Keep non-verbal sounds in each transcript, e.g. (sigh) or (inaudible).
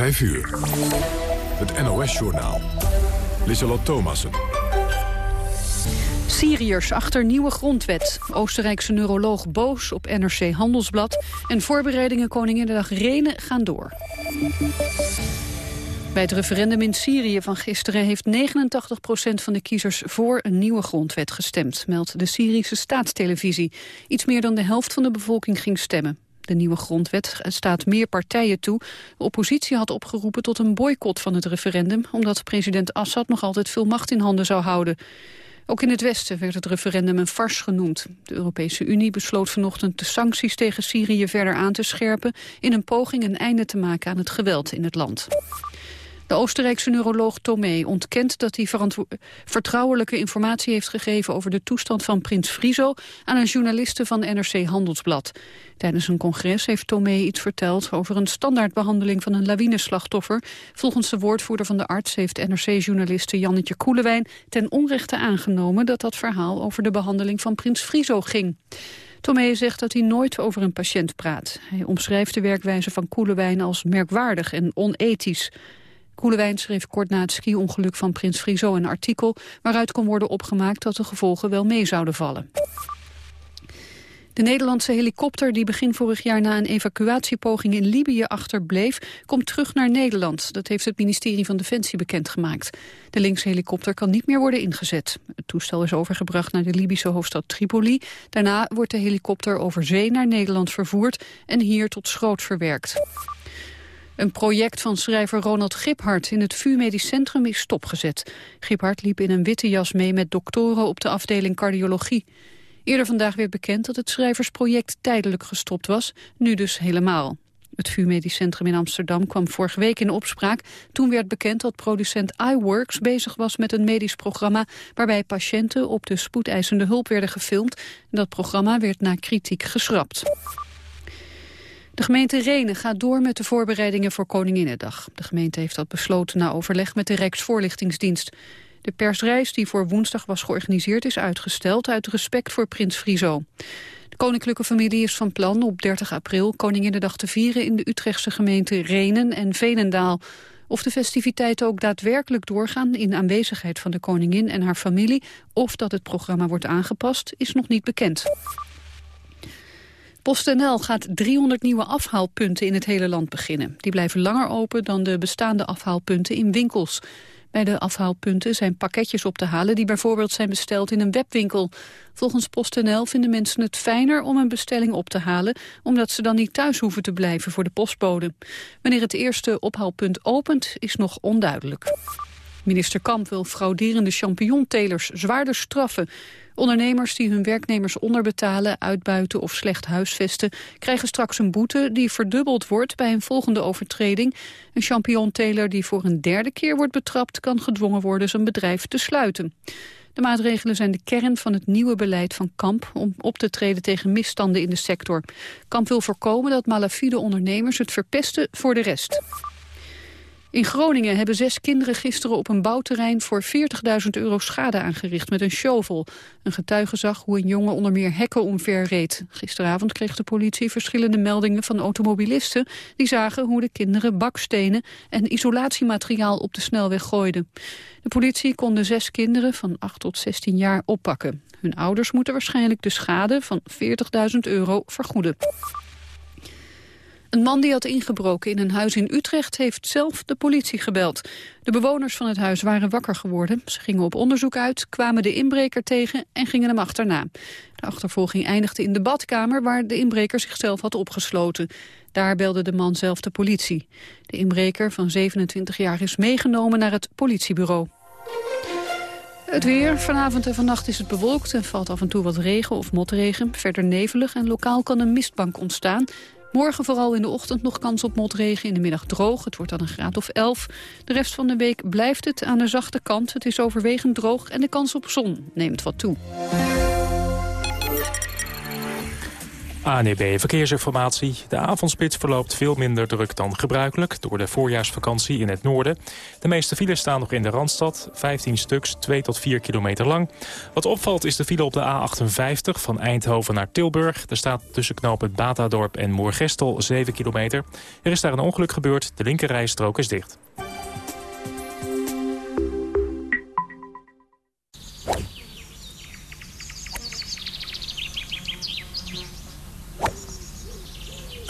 5 uur. Het NOS-journaal. Lissalot Thomassen. Syriërs achter nieuwe grondwet. Oostenrijkse neuroloog boos op NRC Handelsblad. En voorbereidingen Koninginnedag Renen gaan door. Bij het referendum in Syrië van gisteren heeft 89% van de kiezers voor een nieuwe grondwet gestemd, meldt de Syrische staatstelevisie. Iets meer dan de helft van de bevolking ging stemmen. De nieuwe grondwet staat meer partijen toe. De oppositie had opgeroepen tot een boycott van het referendum... omdat president Assad nog altijd veel macht in handen zou houden. Ook in het Westen werd het referendum een fars genoemd. De Europese Unie besloot vanochtend de sancties tegen Syrië verder aan te scherpen... in een poging een einde te maken aan het geweld in het land. De Oostenrijkse neuroloog Tomé ontkent dat hij vertrouwelijke informatie heeft gegeven over de toestand van prins Friso aan een journaliste van NRC Handelsblad. Tijdens een congres heeft Tomé iets verteld over een standaardbehandeling van een lawineslachtoffer. Volgens de woordvoerder van de arts heeft NRC-journaliste Jannetje Koelewijn ten onrechte aangenomen dat dat verhaal over de behandeling van prins Friso ging. Tomé zegt dat hij nooit over een patiënt praat. Hij omschrijft de werkwijze van Koelewijn als merkwaardig en onethisch. Koelewijn schreef kort na het ski-ongeluk van Prins Friso een artikel... waaruit kon worden opgemaakt dat de gevolgen wel mee zouden vallen. De Nederlandse helikopter die begin vorig jaar na een evacuatiepoging in Libië achterbleef, komt terug naar Nederland. Dat heeft het ministerie van Defensie bekendgemaakt. De linkse helikopter kan niet meer worden ingezet. Het toestel is overgebracht naar de Libische hoofdstad Tripoli. Daarna wordt de helikopter over zee naar Nederland vervoerd en hier tot schroot verwerkt. Een project van schrijver Ronald Giphart in het VU Medisch Centrum is stopgezet. Giphart liep in een witte jas mee met doktoren op de afdeling cardiologie. Eerder vandaag werd bekend dat het schrijversproject tijdelijk gestopt was, nu dus helemaal. Het VU Medisch Centrum in Amsterdam kwam vorige week in opspraak. Toen werd bekend dat producent iWorks bezig was met een medisch programma... waarbij patiënten op de spoedeisende hulp werden gefilmd. Dat programma werd na kritiek geschrapt. De gemeente Renen gaat door met de voorbereidingen voor Koninginnedag. De gemeente heeft dat besloten na overleg met de Rijksvoorlichtingsdienst. De persreis die voor woensdag was georganiseerd is uitgesteld uit respect voor prins Friso. De koninklijke familie is van plan op 30 april Koninginnedag te vieren in de Utrechtse gemeente Renen en Venendaal. Of de festiviteiten ook daadwerkelijk doorgaan in aanwezigheid van de koningin en haar familie... of dat het programma wordt aangepast, is nog niet bekend. PostNL gaat 300 nieuwe afhaalpunten in het hele land beginnen. Die blijven langer open dan de bestaande afhaalpunten in winkels. Bij de afhaalpunten zijn pakketjes op te halen die bijvoorbeeld zijn besteld in een webwinkel. Volgens PostNL vinden mensen het fijner om een bestelling op te halen, omdat ze dan niet thuis hoeven te blijven voor de postbode. Wanneer het eerste ophaalpunt opent, is nog onduidelijk. Minister Kamp wil frauderende champignontelers zwaarder straffen. Ondernemers die hun werknemers onderbetalen, uitbuiten of slecht huisvesten... krijgen straks een boete die verdubbeld wordt bij een volgende overtreding. Een champignonteler die voor een derde keer wordt betrapt... kan gedwongen worden zijn bedrijf te sluiten. De maatregelen zijn de kern van het nieuwe beleid van Kamp... om op te treden tegen misstanden in de sector. Kamp wil voorkomen dat malafide ondernemers het verpesten voor de rest. In Groningen hebben zes kinderen gisteren op een bouwterrein voor 40.000 euro schade aangericht met een shovel. Een getuige zag hoe een jongen onder meer hekken omver reed. Gisteravond kreeg de politie verschillende meldingen van automobilisten die zagen hoe de kinderen bakstenen en isolatiemateriaal op de snelweg gooiden. De politie kon de zes kinderen van 8 tot 16 jaar oppakken. Hun ouders moeten waarschijnlijk de schade van 40.000 euro vergoeden. Een man die had ingebroken in een huis in Utrecht heeft zelf de politie gebeld. De bewoners van het huis waren wakker geworden. Ze gingen op onderzoek uit, kwamen de inbreker tegen en gingen hem achterna. De achtervolging eindigde in de badkamer waar de inbreker zichzelf had opgesloten. Daar belde de man zelf de politie. De inbreker van 27 jaar is meegenomen naar het politiebureau. Het weer. Vanavond en vannacht is het bewolkt en valt af en toe wat regen of motregen. Verder nevelig en lokaal kan een mistbank ontstaan. Morgen vooral in de ochtend nog kans op motregen, in de middag droog. Het wordt dan een graad of 11. De rest van de week blijft het aan de zachte kant. Het is overwegend droog en de kans op zon neemt wat toe. ANEB Verkeersinformatie. De avondspits verloopt veel minder druk dan gebruikelijk... door de voorjaarsvakantie in het noorden. De meeste files staan nog in de Randstad. 15 stuks, 2 tot 4 kilometer lang. Wat opvalt is de file op de A58 van Eindhoven naar Tilburg. Er staat tussen knooppunt Batadorp en Moergestel 7 kilometer. Er is daar een ongeluk gebeurd. De linkerrijstrook is dicht.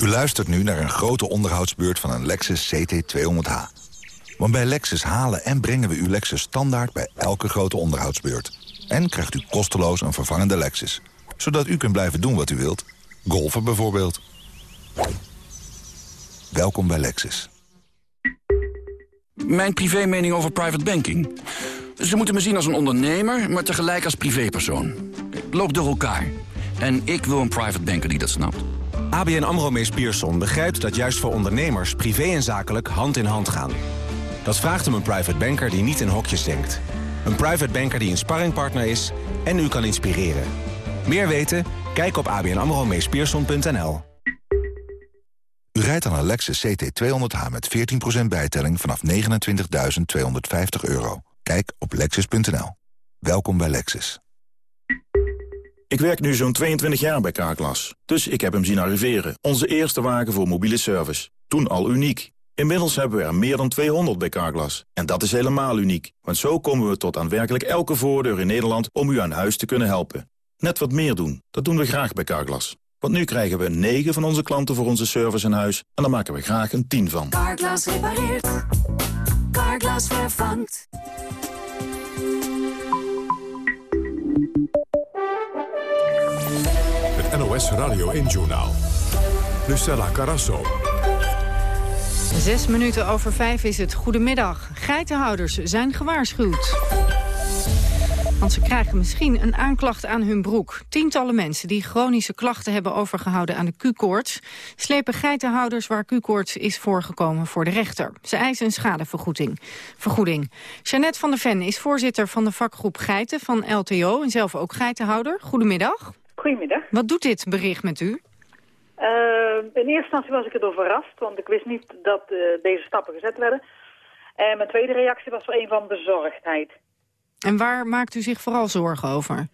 U luistert nu naar een grote onderhoudsbeurt van een Lexus CT200H. Want bij Lexus halen en brengen we uw Lexus standaard bij elke grote onderhoudsbeurt. En krijgt u kosteloos een vervangende Lexus. Zodat u kunt blijven doen wat u wilt. Golfen bijvoorbeeld. Welkom bij Lexus. Mijn privé mening over private banking. Ze moeten me zien als een ondernemer, maar tegelijk als privépersoon. Ik loop door elkaar. En ik wil een private banker die dat snapt. ABN AMRO Mees Pierson begrijpt dat juist voor ondernemers... privé en zakelijk hand in hand gaan. Dat vraagt om een private banker die niet in hokjes denkt. Een private banker die een sparringpartner is en u kan inspireren. Meer weten? Kijk op abnamromeespierson.nl. U rijdt aan een Lexus CT200H met 14% bijtelling vanaf 29.250 euro. Kijk op lexus.nl. Welkom bij Lexus. Ik werk nu zo'n 22 jaar bij Carglass, dus ik heb hem zien arriveren. Onze eerste wagen voor mobiele service. Toen al uniek. Inmiddels hebben we er meer dan 200 bij Carglass. En dat is helemaal uniek, want zo komen we tot aan werkelijk elke voordeur in Nederland om u aan huis te kunnen helpen. Net wat meer doen, dat doen we graag bij Carglass. Want nu krijgen we 9 van onze klanten voor onze service in huis en daar maken we graag een 10 van. Carglass repareert. Carglass vervangt. NOS Radio 1-journaal. Lucella Carasso. Zes minuten over vijf is het. Goedemiddag. Geitenhouders zijn gewaarschuwd. Want ze krijgen misschien een aanklacht aan hun broek. Tientallen mensen die chronische klachten hebben overgehouden aan de Q-koorts... slepen geitenhouders waar Q-koorts is voorgekomen voor de rechter. Ze eisen een schadevergoeding. Vergoeding. Jeannette van der Ven is voorzitter van de vakgroep Geiten van LTO... en zelf ook geitenhouder. Goedemiddag. Goedemiddag. Wat doet dit bericht met u? Uh, in eerste instantie was ik erdoor verrast, want ik wist niet dat uh, deze stappen gezet werden. En mijn tweede reactie was wel een van bezorgdheid. En waar maakt u zich vooral zorgen over?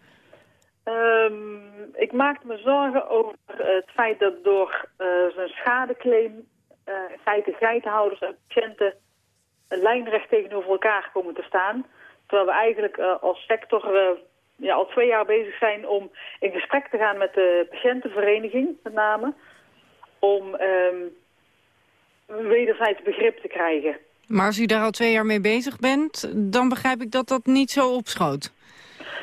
Um, ik maakte me zorgen over het feit dat door uh, zijn schadeclaim in feite geitenhouders en patiënten lijnrecht tegenover elkaar komen te staan. Terwijl we eigenlijk als sector ja, al twee jaar bezig zijn om in gesprek te gaan met de patiëntenvereniging, met name. Om um, wederzijds begrip te krijgen. Maar als u daar al twee jaar mee bezig bent, dan begrijp ik dat dat niet zo opschoot.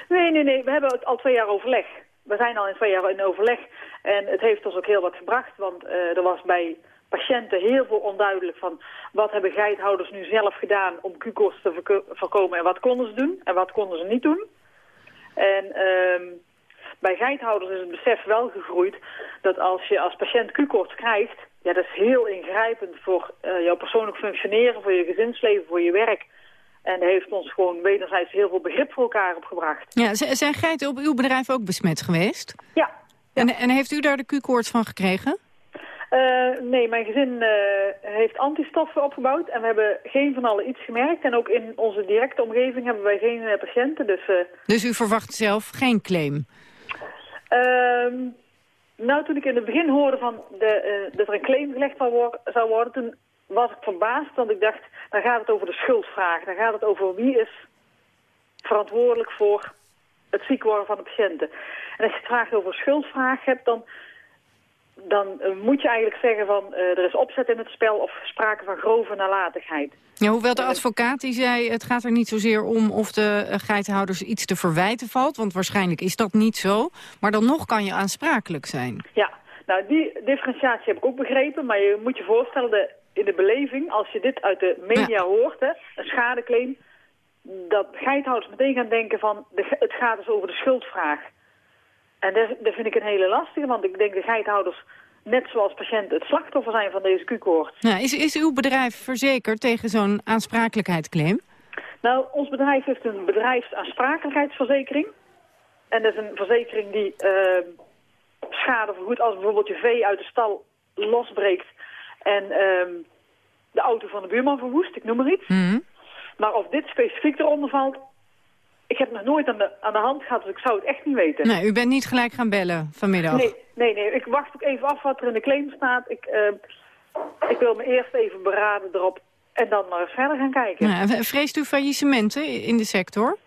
Nee, nee, nee. We hebben het al twee jaar overleg. We zijn al in twee jaar in overleg. En het heeft ons ook heel wat gebracht, want uh, er was bij patiënten heel veel onduidelijk van... wat hebben geithouders nu zelf gedaan om Q-kosten te voorkomen en wat konden ze doen en wat konden ze niet doen. En um, bij geithouders is het besef wel gegroeid dat als je als patiënt Q-koorts krijgt... ja, dat is heel ingrijpend voor uh, jouw persoonlijk functioneren, voor je gezinsleven, voor je werk. En heeft ons gewoon wederzijds heel veel begrip voor elkaar opgebracht. Ja, zijn geiten op uw bedrijf ook besmet geweest? Ja. ja. En, en heeft u daar de Q-koorts van gekregen? Uh, nee, mijn gezin uh, heeft antistoffen opgebouwd en we hebben geen van allen iets gemerkt. En ook in onze directe omgeving hebben wij geen uh, patiënten. Dus, dus u verwacht zelf geen claim? Ehm, nou, toen ik in het begin hoorde van de, dat er een claim gelegd zou worden, toen was ik verbaasd. Want ik dacht, dan gaat het over de schuldvraag. Dan gaat het over wie is verantwoordelijk voor het ziek worden van de patiënten. En als je het vraagt over schuldvraag hebt, dan dan uh, moet je eigenlijk zeggen van uh, er is opzet in het spel of sprake van grove nalatigheid. Ja, hoewel de advocaat die zei het gaat er niet zozeer om of de geitenhouders iets te verwijten valt, want waarschijnlijk is dat niet zo, maar dan nog kan je aansprakelijk zijn. Ja, nou die differentiatie heb ik ook begrepen, maar je moet je voorstellen de, in de beleving, als je dit uit de media ja. hoort, hè, een schadeclaim, dat geithouders meteen gaan denken van de, het gaat dus over de schuldvraag. En dat, dat, vind ik een hele lastige, want ik denk de geithouders, net zoals patiënten, het slachtoffer zijn van deze Q-koorts. Is, is uw bedrijf verzekerd tegen zo'n aansprakelijkheidsclaim? Nou, ons bedrijf heeft een bedrijfsaansprakelijkheidsverzekering. En dat is een verzekering die uh, schade vergoed als bijvoorbeeld je vee uit de stal losbreekt en ehm, de auto van de buurman verwoest, ik noem maar iets. Mhm. Maar of dit specifiek eronder valt, ik heb nog nooit aan de, aan de hand gehad, dus ik zou het echt niet weten. Nee, u bent niet gelijk gaan bellen vanmiddag? Nee, nee, nee. Ik wacht ook even af wat er in de claim staat. Ik, eh, ik wil me eerst even beraden erop en dan maar eens verder gaan kijken. Ja, vreest u faillissementen in de sector?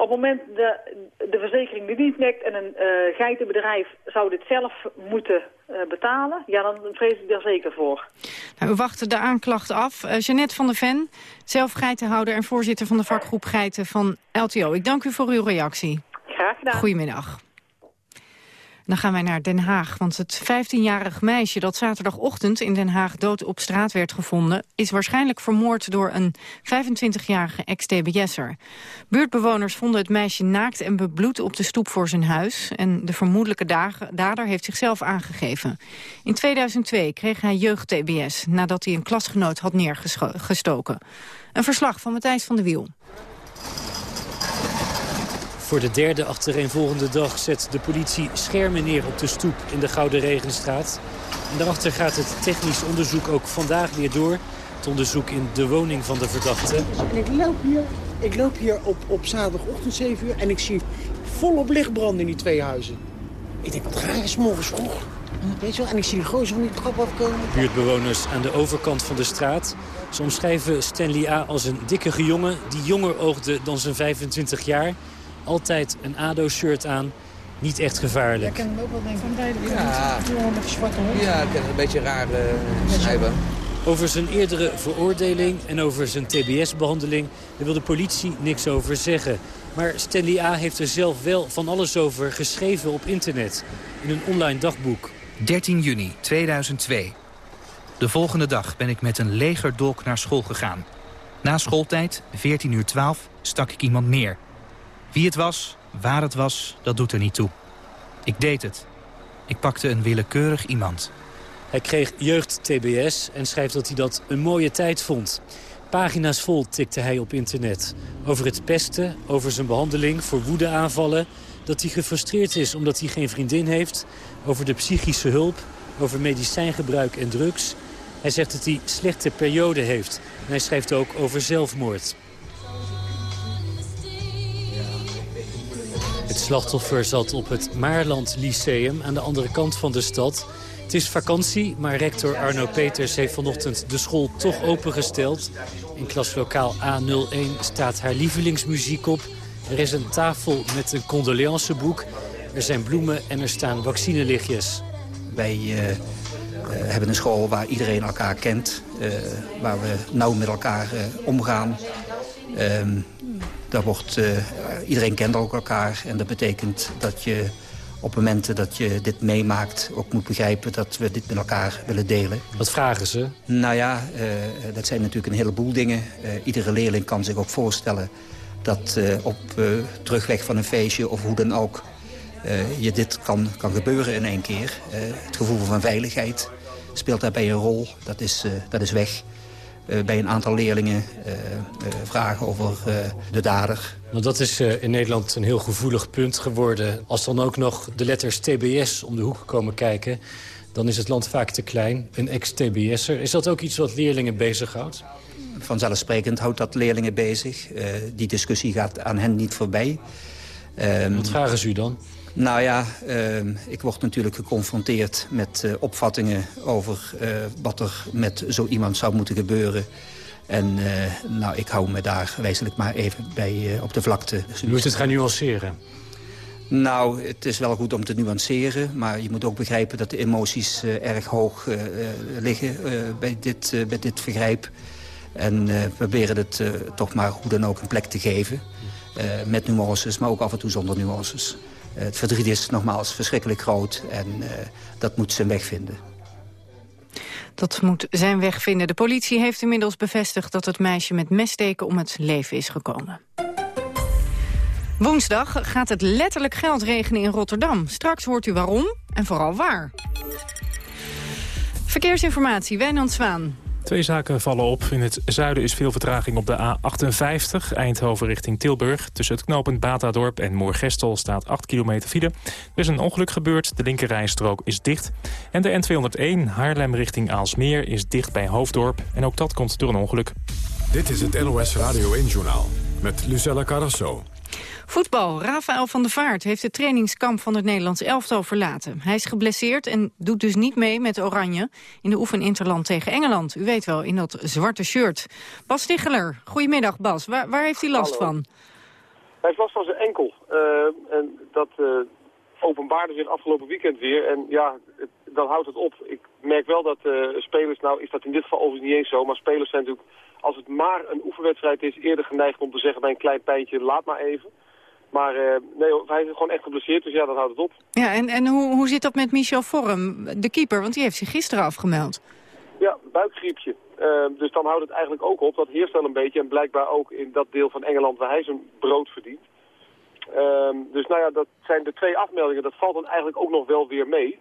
Op het moment de, de verzekering die niet dekt en een eh, geitenbedrijf zou dit zelf moeten eh, betalen, ja, dan vrees ik daar zeker voor. Nou, we wachten de aanklacht af. Uh, Jeannette van der Ven, zelf geitenhouder en voorzitter van de vakgroep Geiten van LTO. Ik dank u voor uw reactie. Graag gedaan. Goedemiddag. Dan gaan wij naar Den Haag, want het 15-jarig meisje dat zaterdagochtend in Den Haag dood op straat werd gevonden, is waarschijnlijk vermoord door een 25-jarige ex-TBS'er. Buurtbewoners vonden het meisje naakt en bebloed op de stoep voor zijn huis en de vermoedelijke dader heeft zichzelf aangegeven. In 2002 kreeg hij jeugd-TBS nadat hij een klasgenoot had neergestoken. Een verslag van Matthijs van de Wiel. Voor de derde achtereenvolgende dag zet de politie schermen neer op de stoep in de Gouden Regenstraat. En daarachter gaat het technisch onderzoek ook vandaag weer door. Het onderzoek in de woning van de verdachte. En ik loop hier, ik loop hier op, op zaterdagochtend 7 uur en ik zie volop licht branden in die twee huizen. Ik denk, wat raar is morgens vroeg. Weet je wel? En ik zie die gozer van die trap afkomen. Buurtbewoners aan de overkant van de straat. Ze omschrijven Stanley A. als een dikkige jongen die jonger oogde dan zijn 25 jaar. Altijd een ADO-shirt aan. Niet echt gevaarlijk. Jij kent hem ook wel, ik, van. Ja. Met die zwarte hond. Ja, ik ken het een beetje raar uh, schrijven. Over zijn eerdere veroordeling en over zijn TBS-behandeling... daar wil de politie niks over zeggen. Maar Stanley A. heeft er zelf wel van alles over geschreven op internet. In een online dagboek. 13 juni 2002. De volgende dag ben ik met een legerdolk naar school gegaan. Na schooltijd, 14 uur 12, stak ik iemand neer. Wie het was, waar het was, dat doet er niet toe. Ik deed het. Ik pakte een willekeurig iemand. Hij kreeg jeugd-TBS en schrijft dat hij dat een mooie tijd vond. Pagina's vol tikte hij op internet. Over het pesten, over zijn behandeling voor woedeaanvallen... dat hij gefrustreerd is omdat hij geen vriendin heeft... over de psychische hulp, over medicijngebruik en drugs. Hij zegt dat hij slechte periode heeft. En hij schrijft ook over zelfmoord. Het slachtoffer zat op het Maarland Lyceum aan de andere kant van de stad. Het is vakantie, maar rector Arno Peters heeft vanochtend de school toch opengesteld. In klaslokaal A01 staat haar lievelingsmuziek op. Er is een tafel met een condoleanceboek. Er zijn bloemen en er staan vaccinelichtjes. Wij uh, uh, hebben een school waar iedereen elkaar kent. Uh, waar we nauw met elkaar omgaan. Ehm, daar wordt, uh, iedereen kent ook elkaar en dat betekent dat je op momenten dat je dit meemaakt... ook moet begrijpen dat we dit met elkaar willen delen. Wat vragen ze? Nou ja, uh, dat zijn natuurlijk een heleboel dingen. Uh, iedere leerling kan zich ook voorstellen dat op terugweg van een feestje of hoe dan ook... je dit kan, kan gebeuren in één keer. het gevoel van veiligheid speelt daarbij een rol, dat is, dat is weg... Uh, bij een aantal leerlingen uh, uh, vragen over de dader. Want dat is in Nederland een heel gevoelig punt geworden. Als dan ook nog de letters TBS om de hoek komen kijken... dan is het land vaak te klein. Een ex-TBS'er. Is dat ook iets wat leerlingen bezighoudt? Vanzelfsprekend houdt dat leerlingen bezig. die discussie gaat aan hen niet voorbij. Wat vragen ze u dan? Nou ja, uh, ik word natuurlijk geconfronteerd met uh, opvattingen over uh, wat er met zo iemand zou moeten gebeuren. En nou, ik hou me daar wezenlijk maar even bij op de vlakte. Dus u moet het gaan nuanceren? Nou, het is wel goed om te nuanceren. Maar je moet ook begrijpen dat de emoties erg hoog liggen bij, dit, bij dit vergrijp. En we proberen het toch maar hoe dan ook een plek te geven. met nuances, maar ook af en toe zonder nuances. Het verdriet is nogmaals verschrikkelijk groot en uh, dat moet zijn weg vinden. Dat moet zijn weg vinden. De politie heeft inmiddels bevestigd dat het meisje met messteken om het leven is gekomen. Woensdag gaat het letterlijk geld regenen in Rotterdam. Straks hoort u waarom en vooral waar. Verkeersinformatie, Wijnand Zwaan. Twee zaken vallen op. In het zuiden is veel vertraging op de A58, Eindhoven richting Tilburg. Tussen het knooppunt Batadorp en Moorgestel staat 8 kilometer file. Er is een ongeluk gebeurd, de linkerrijstrook is dicht. En de N201, Haarlem richting Aalsmeer, is dicht bij Hoofddorp. En ook dat komt door een ongeluk. Dit is het NOS Radio 1-journaal met Lucella Carrasso. Voetbal. Rafael van der Vaart heeft het trainingskamp van het Nederlands elftal verlaten. Hij is geblesseerd en doet dus niet mee met Oranje in de oefeninterland tegen Engeland. U weet wel, in dat zwarte shirt. Bas Ticheler, goedemiddag Bas. Waar, waar heeft hij last van? Hij heeft last van zijn enkel. Uh, en dat uh, openbaarde zich afgelopen weekend weer. En ja, het, dan houdt het op. Ik merk wel dat uh, spelers, nou is dat in dit geval overigens niet eens zo, maar spelers zijn natuurlijk, als het maar een oefenwedstrijd is, eerder geneigd om te zeggen bij een klein pijntje, laat maar even. Maar uh, nee, hij is gewoon echt geblesseerd, dus ja, dat houdt het op. Ja, en, en hoe, hoe zit dat met Michel Vorm, de keeper? Want die heeft zich gisteren afgemeld. Ja, buikgriepje. Uh, dus dan houdt het eigenlijk ook op. Dat heerst wel een beetje en blijkbaar ook in dat deel van Engeland waar hij zijn brood verdient. Uh, dus nou ja, dat zijn de twee afmeldingen. Dat valt dan eigenlijk ook nog wel weer mee.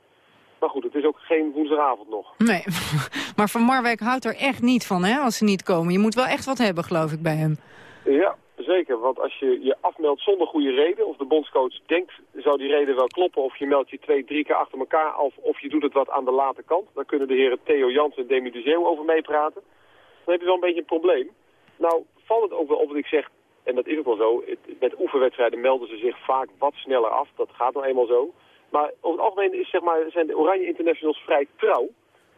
Maar goed, het is ook geen woensdagavond nog. Nee, (laughs) maar Van Marwijk houdt er echt niet van hè, als ze niet komen. Je moet wel echt wat hebben, geloof ik, bij hem. Ja, zeker. Want als je je afmeldt zonder goede reden, of de bondscoach denkt, zou die reden wel kloppen, of je meldt je twee, drie keer achter elkaar af, of je doet het wat aan de late kant, dan kunnen de heren Theo Jans en Demi de Zeeuw over meepraten. Dan heb je wel een beetje een probleem. Nou, valt het ook wel op dat ik zeg, en dat is ook wel zo, met oefenwedstrijden melden ze zich vaak wat sneller af. Dat gaat nou eenmaal zo. Maar over het algemeen is, zeg maar, zijn de Oranje Internationals vrij trouw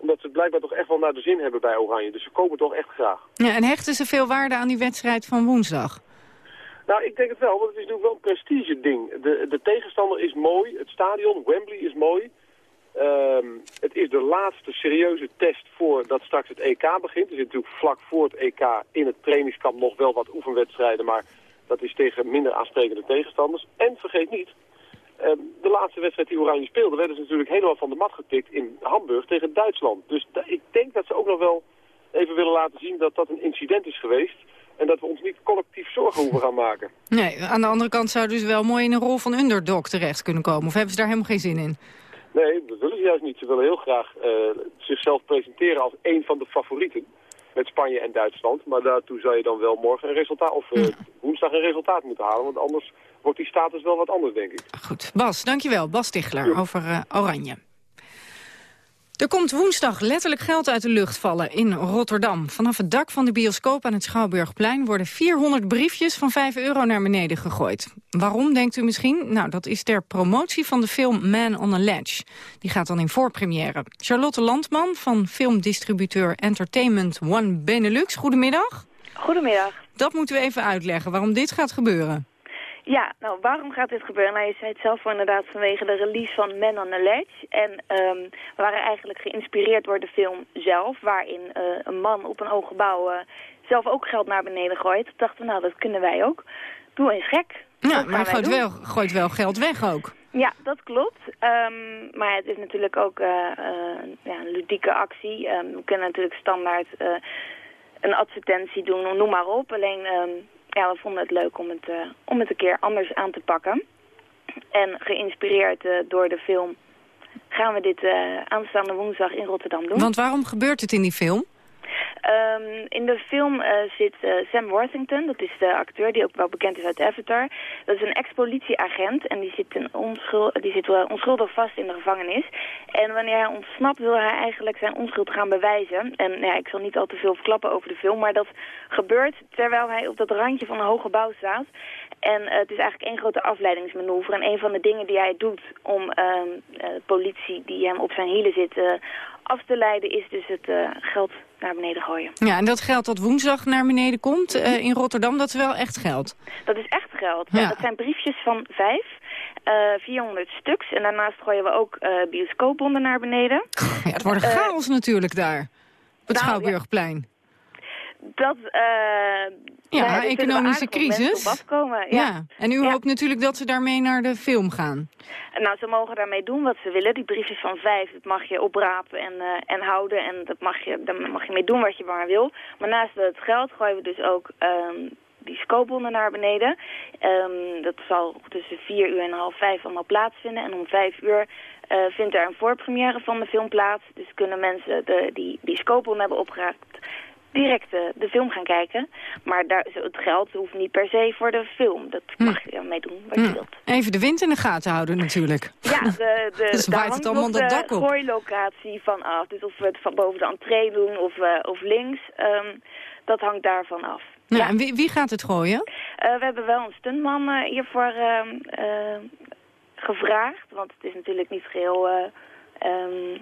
omdat ze het blijkbaar toch echt wel naar de zin hebben bij Oranje. Dus ze komen toch echt graag. Ja, en hechten ze veel waarde aan die wedstrijd van woensdag? Nou, ik denk het wel, want het is natuurlijk wel een prestige ding. De, de tegenstander is mooi, het stadion, Wembley is mooi. Um, het is de laatste serieuze test voordat straks het EK begint. Er zit natuurlijk vlak voor het EK in het trainingskamp nog wel wat oefenwedstrijden, maar dat is tegen minder aansprekende tegenstanders. En vergeet niet, um, de laatste wedstrijd die Oranje speelde, werden ze natuurlijk helemaal van de mat getikt in Hamburg tegen Duitsland. Dus ik denk dat ze ook nog wel even willen laten zien dat dat een incident is geweest. En dat we ons niet collectief zorgen hoeven gaan maken. Nee, aan de andere kant zouden ze wel mooi in een rol van underdog terecht kunnen komen. Of hebben ze daar helemaal geen zin in? Nee, dat willen ze juist niet. Ze willen heel graag uh, zichzelf presenteren als een van de favorieten. Met Spanje en Duitsland. Maar daartoe zou je dan wel morgen een resultaat, of uh, woensdag een resultaat moeten halen. Want anders wordt die status wel wat anders, denk ik. Goed. Bas, dankjewel. Bas Tichler over uh, Oranje. Er komt woensdag letterlijk geld uit de lucht vallen in Rotterdam. Vanaf het dak van de bioscoop aan het Schouwburgplein... worden 400 briefjes van 5 euro naar beneden gegooid. Waarom, denkt u misschien? Nou, dat is ter promotie van de film Man on a Ledge. Die gaat dan in voorpremière. Charlotte Landman van filmdistributeur Entertainment One Benelux. Goedemiddag. Goedemiddag. Dat moeten we even uitleggen, waarom dit gaat gebeuren. Ja, nou waarom gaat dit gebeuren? Nou, je zei het zelf inderdaad vanwege de release van Men on the Ledge. En um, we waren eigenlijk geïnspireerd door de film zelf, waarin uh, een man op een hoog gebouw uh, zelf ook geld naar beneden gooit. Toen dachten we, nou dat kunnen wij ook. Doe eens gek. Ja, maar gooit wel, gooit wel geld weg ook. Ja, dat klopt. Um, maar het is natuurlijk ook uh, ja, een ludieke actie. Um, we kunnen natuurlijk standaard een advertentie doen, noem maar op. Alleen ja, we vonden het leuk om het, uh, om het een keer anders aan te pakken. En geïnspireerd uh, door de film gaan we dit uh, aanstaande woensdag in Rotterdam doen. Want waarom gebeurt het in die film? Um, in de film uh, zit uh, Sam Worthington, dat is de acteur die ook wel bekend is uit Avatar. Dat is een ex-politieagent en die zit, een onschuld, die zit uh, onschuldig vast in de gevangenis. En wanneer hij ontsnapt wil hij eigenlijk zijn onschuld gaan bewijzen. En ja, ik zal niet al te veel verklappen over de film, maar dat gebeurt terwijl hij op dat randje van een hoge bouw staat. En het is eigenlijk één grote afleidingsmanoeuvre. En een van de dingen die hij doet om ehm, politie die hem op zijn hielen zit af te leiden is dus het uh, geld naar beneden gooien. Ja, en dat geld dat woensdag naar beneden komt uh, in Rotterdam, dat is wel echt geld? Dat is echt geld. Ja. Dat zijn briefjes van vijf. Uh, 400 stuks. En daarnaast gooien we ook bioscoopbonden naar beneden. Ja, het wordt chaos natuurlijk daar. Op het nou, Schouwburgplein. Ja dat... Uh, ja, economische crisis. Ja. ja. En u ja. hoopt natuurlijk dat ze daarmee naar de film gaan. Nou, ze mogen daarmee doen wat ze willen. Die briefjes van vijf, dat mag je oprapen en, uh, en houden. En dat mag je, daar mag je mee doen wat je maar wil. Maar naast het geld gooien we dus ook um, die scoopbonden naar beneden. Um, dat zal tussen vier uur en half vijf allemaal plaatsvinden. En om vijf uur uh, vindt er een voorpremière van de film plaats. Dus kunnen mensen de, die, die scoopbonden hebben opgeraakt direct de, de film gaan kijken. Maar daar, het geld hoeft niet per se voor de film. Dat Hm. mag je mee doen wat je Hm. wilt. Even de wind in de gaten houden natuurlijk. Ja, de, de, (laughs) Dus daar het allemaal de dak op. gooilocatie van af. Dus of we het van boven de entree doen of, eh, of links, ehm, dat hangt daarvan af. Nou, En wie, wie gaat het gooien? Eh, we hebben wel een stuntman eh, hiervoor ehm, eh, gevraagd. Want het is natuurlijk niet geheel... eh, ehm, eh,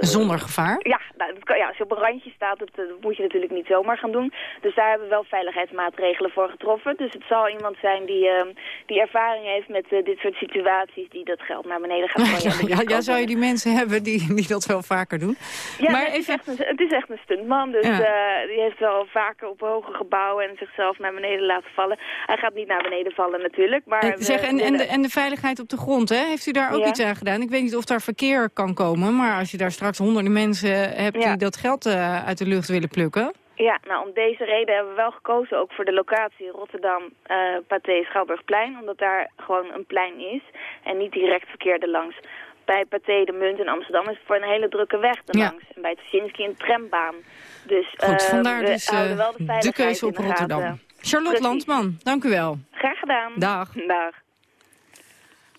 Zonder gevaar? Ja, nou, dat kan, ja, als je op een randje staat, dat, eh, dat moet je natuurlijk niet zomaar gaan doen. Dus daar hebben we wel veiligheidsmaatregelen voor getroffen. Dus het zal iemand zijn die, ehm, die ervaring heeft met eh, dit soort situaties... die dat geld naar beneden gaat (laughs) gooien. en Ja, ja, zou je die mensen hebben die, die dat wel vaker doen? ja, maar nee, het, is echt een, het is echt een stuntman. Dus Ja. eh, die heeft wel vaker op hoge gebouwen en zichzelf naar beneden laten vallen. Hij gaat niet naar beneden vallen natuurlijk. Maar Eh, we zeg, en, en, de, en de veiligheid op de grond, hè? heeft u daar ook Ja. iets aan gedaan? Ik weet niet of daar verkeer kan komen, maar als je daar straks honderden mensen hebt Ja. die dat geld eh, uit de lucht willen plukken... Ja, nou om deze reden hebben we wel gekozen ook voor de locatie Rotterdam, eh Pathé, Schouwburgplein. Omdat daar gewoon een plein is en niet direct verkeer erlangs. Bij Pathé de Munt in Amsterdam is het voor een hele drukke weg erlangs. En bij Tuschinski een trambaan. Dus Goed, vandaar we dus wel de, keuze op. Rotterdam. Charlotte Precies. Landman, dank u wel. Graag gedaan. Dag. Dag.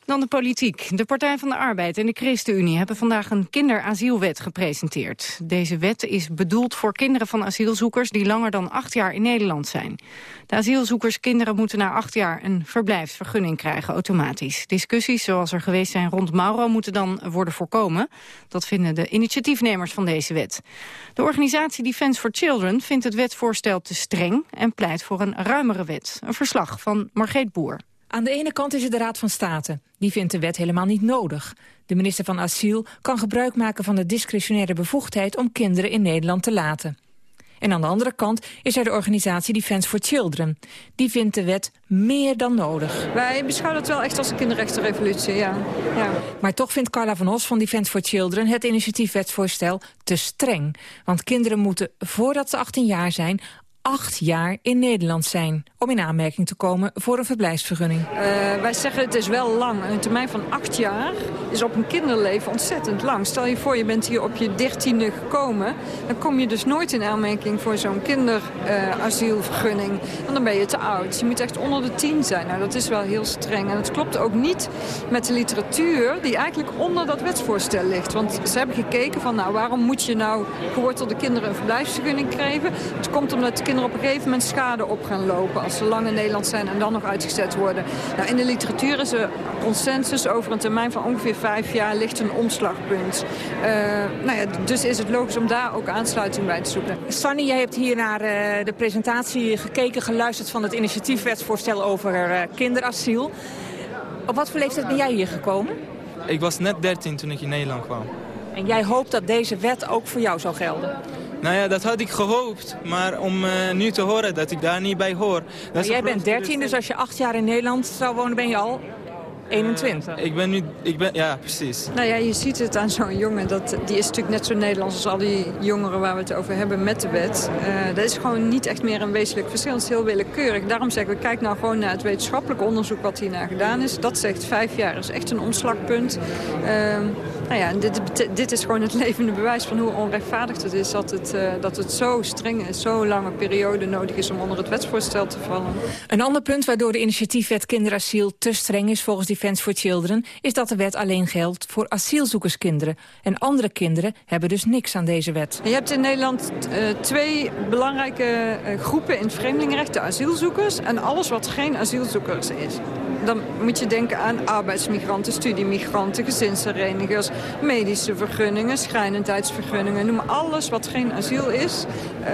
Dan de politiek. De Partij van de Arbeid en de ChristenUnie hebben vandaag een kinderasielwet gepresenteerd. Deze wet is bedoeld voor kinderen van asielzoekers die langer dan acht jaar in Nederland zijn. De asielzoekerskinderen moeten na acht jaar een verblijfsvergunning krijgen automatisch. Discussies zoals er geweest zijn rond Mauro moeten dan worden voorkomen. Dat vinden de initiatiefnemers van deze wet. De organisatie Defence for Children vindt het wetsvoorstel te streng en pleit voor een ruimere wet. Een verslag van Margreet Boer. Aan de ene kant is het de Raad van State. Die vindt de wet helemaal niet nodig. De minister van Asiel kan gebruik maken van de discretionaire bevoegdheid om kinderen in Nederland te laten. En aan de andere kant is er de organisatie Defence for Children. Die vindt de wet meer dan nodig. Wij beschouwen het wel echt als een kinderrechtenrevolutie, ja. ja. Maar toch vindt Carla van Os van Defence for Children het initiatiefwetsvoorstel te streng. Want kinderen moeten, voordat ze 18 jaar zijn, acht jaar in Nederland zijn... om in aanmerking te komen voor een verblijfsvergunning. Eh, wij zeggen het is wel lang. Een termijn van acht jaar is op een kinderleven ontzettend lang. Stel je voor, je bent hier op je dertiende gekomen. Dan kom je dus nooit in aanmerking voor zo'n kinderasielvergunning. Want dan ben je te oud. Je moet echt onder de tien zijn. Nou, dat is wel heel streng. En het klopt ook niet met de literatuur die eigenlijk onder dat wetsvoorstel ligt. Want ze hebben gekeken van, nou, waarom moet je nou gewortelde kinderen een verblijfsvergunning krijgen? Het komt omdat de kinderen op een gegeven moment schade op gaan lopen als ze lang in Nederland zijn en dan nog uitgezet worden. Nou, in de literatuur is er consensus over een termijn van ongeveer vijf jaar ligt een omslagpunt. Eh, nou ja, dus is het logisch om daar ook aansluiting bij te zoeken. Sanny, jij hebt hier naar eh, de presentatie gekeken, geluisterd van het initiatiefwetsvoorstel over eh, kinderasiel. Op wat voor leeftijd ben jij hier gekomen? Ik was net 13 toen ik in Nederland kwam. En jij hoopt dat deze wet ook voor jou zou gelden? Nou ja, dat had ik gehoopt. Maar om eh, nu te horen dat ik daar niet bij hoor... Dat Maar is jij bent grote 13, dus als je acht jaar in Nederland zou wonen, ben je al 21. Ik ben nu... Ik ben, ja, precies. Nou ja, je ziet het aan zo'n jongen. Dat, die is natuurlijk net zo Nederlands als al die jongeren waar we het over hebben met de wet. Eh dat is gewoon niet echt meer een wezenlijk verschil. Het is heel willekeurig. Daarom zeggen we, kijk nou gewoon naar het wetenschappelijk onderzoek wat hiernaar gedaan is. Dat zegt vijf jaar is echt een omslagpunt. Ehm, nou ja, dit, dit is gewoon het levende bewijs van hoe onrechtvaardig het is dat het, eh, dat het zo streng is, zo lange periode nodig is om onder het wetsvoorstel te vallen. Een ander punt waardoor de initiatiefwet kinderasiel te streng is volgens Defence for Children... is dat de wet alleen geldt voor asielzoekerskinderen. En andere kinderen hebben dus niks aan deze wet. Je hebt in Nederland eh, twee belangrijke eh, groepen in het vreemdelingenrecht. De asielzoekers en alles wat geen asielzoekers is. Dan moet je denken aan arbeidsmigranten, studiemigranten, gezinsherenigers, medische vergunningen, schrijnendheidsvergunningen. Noem alles wat geen asiel is, eh,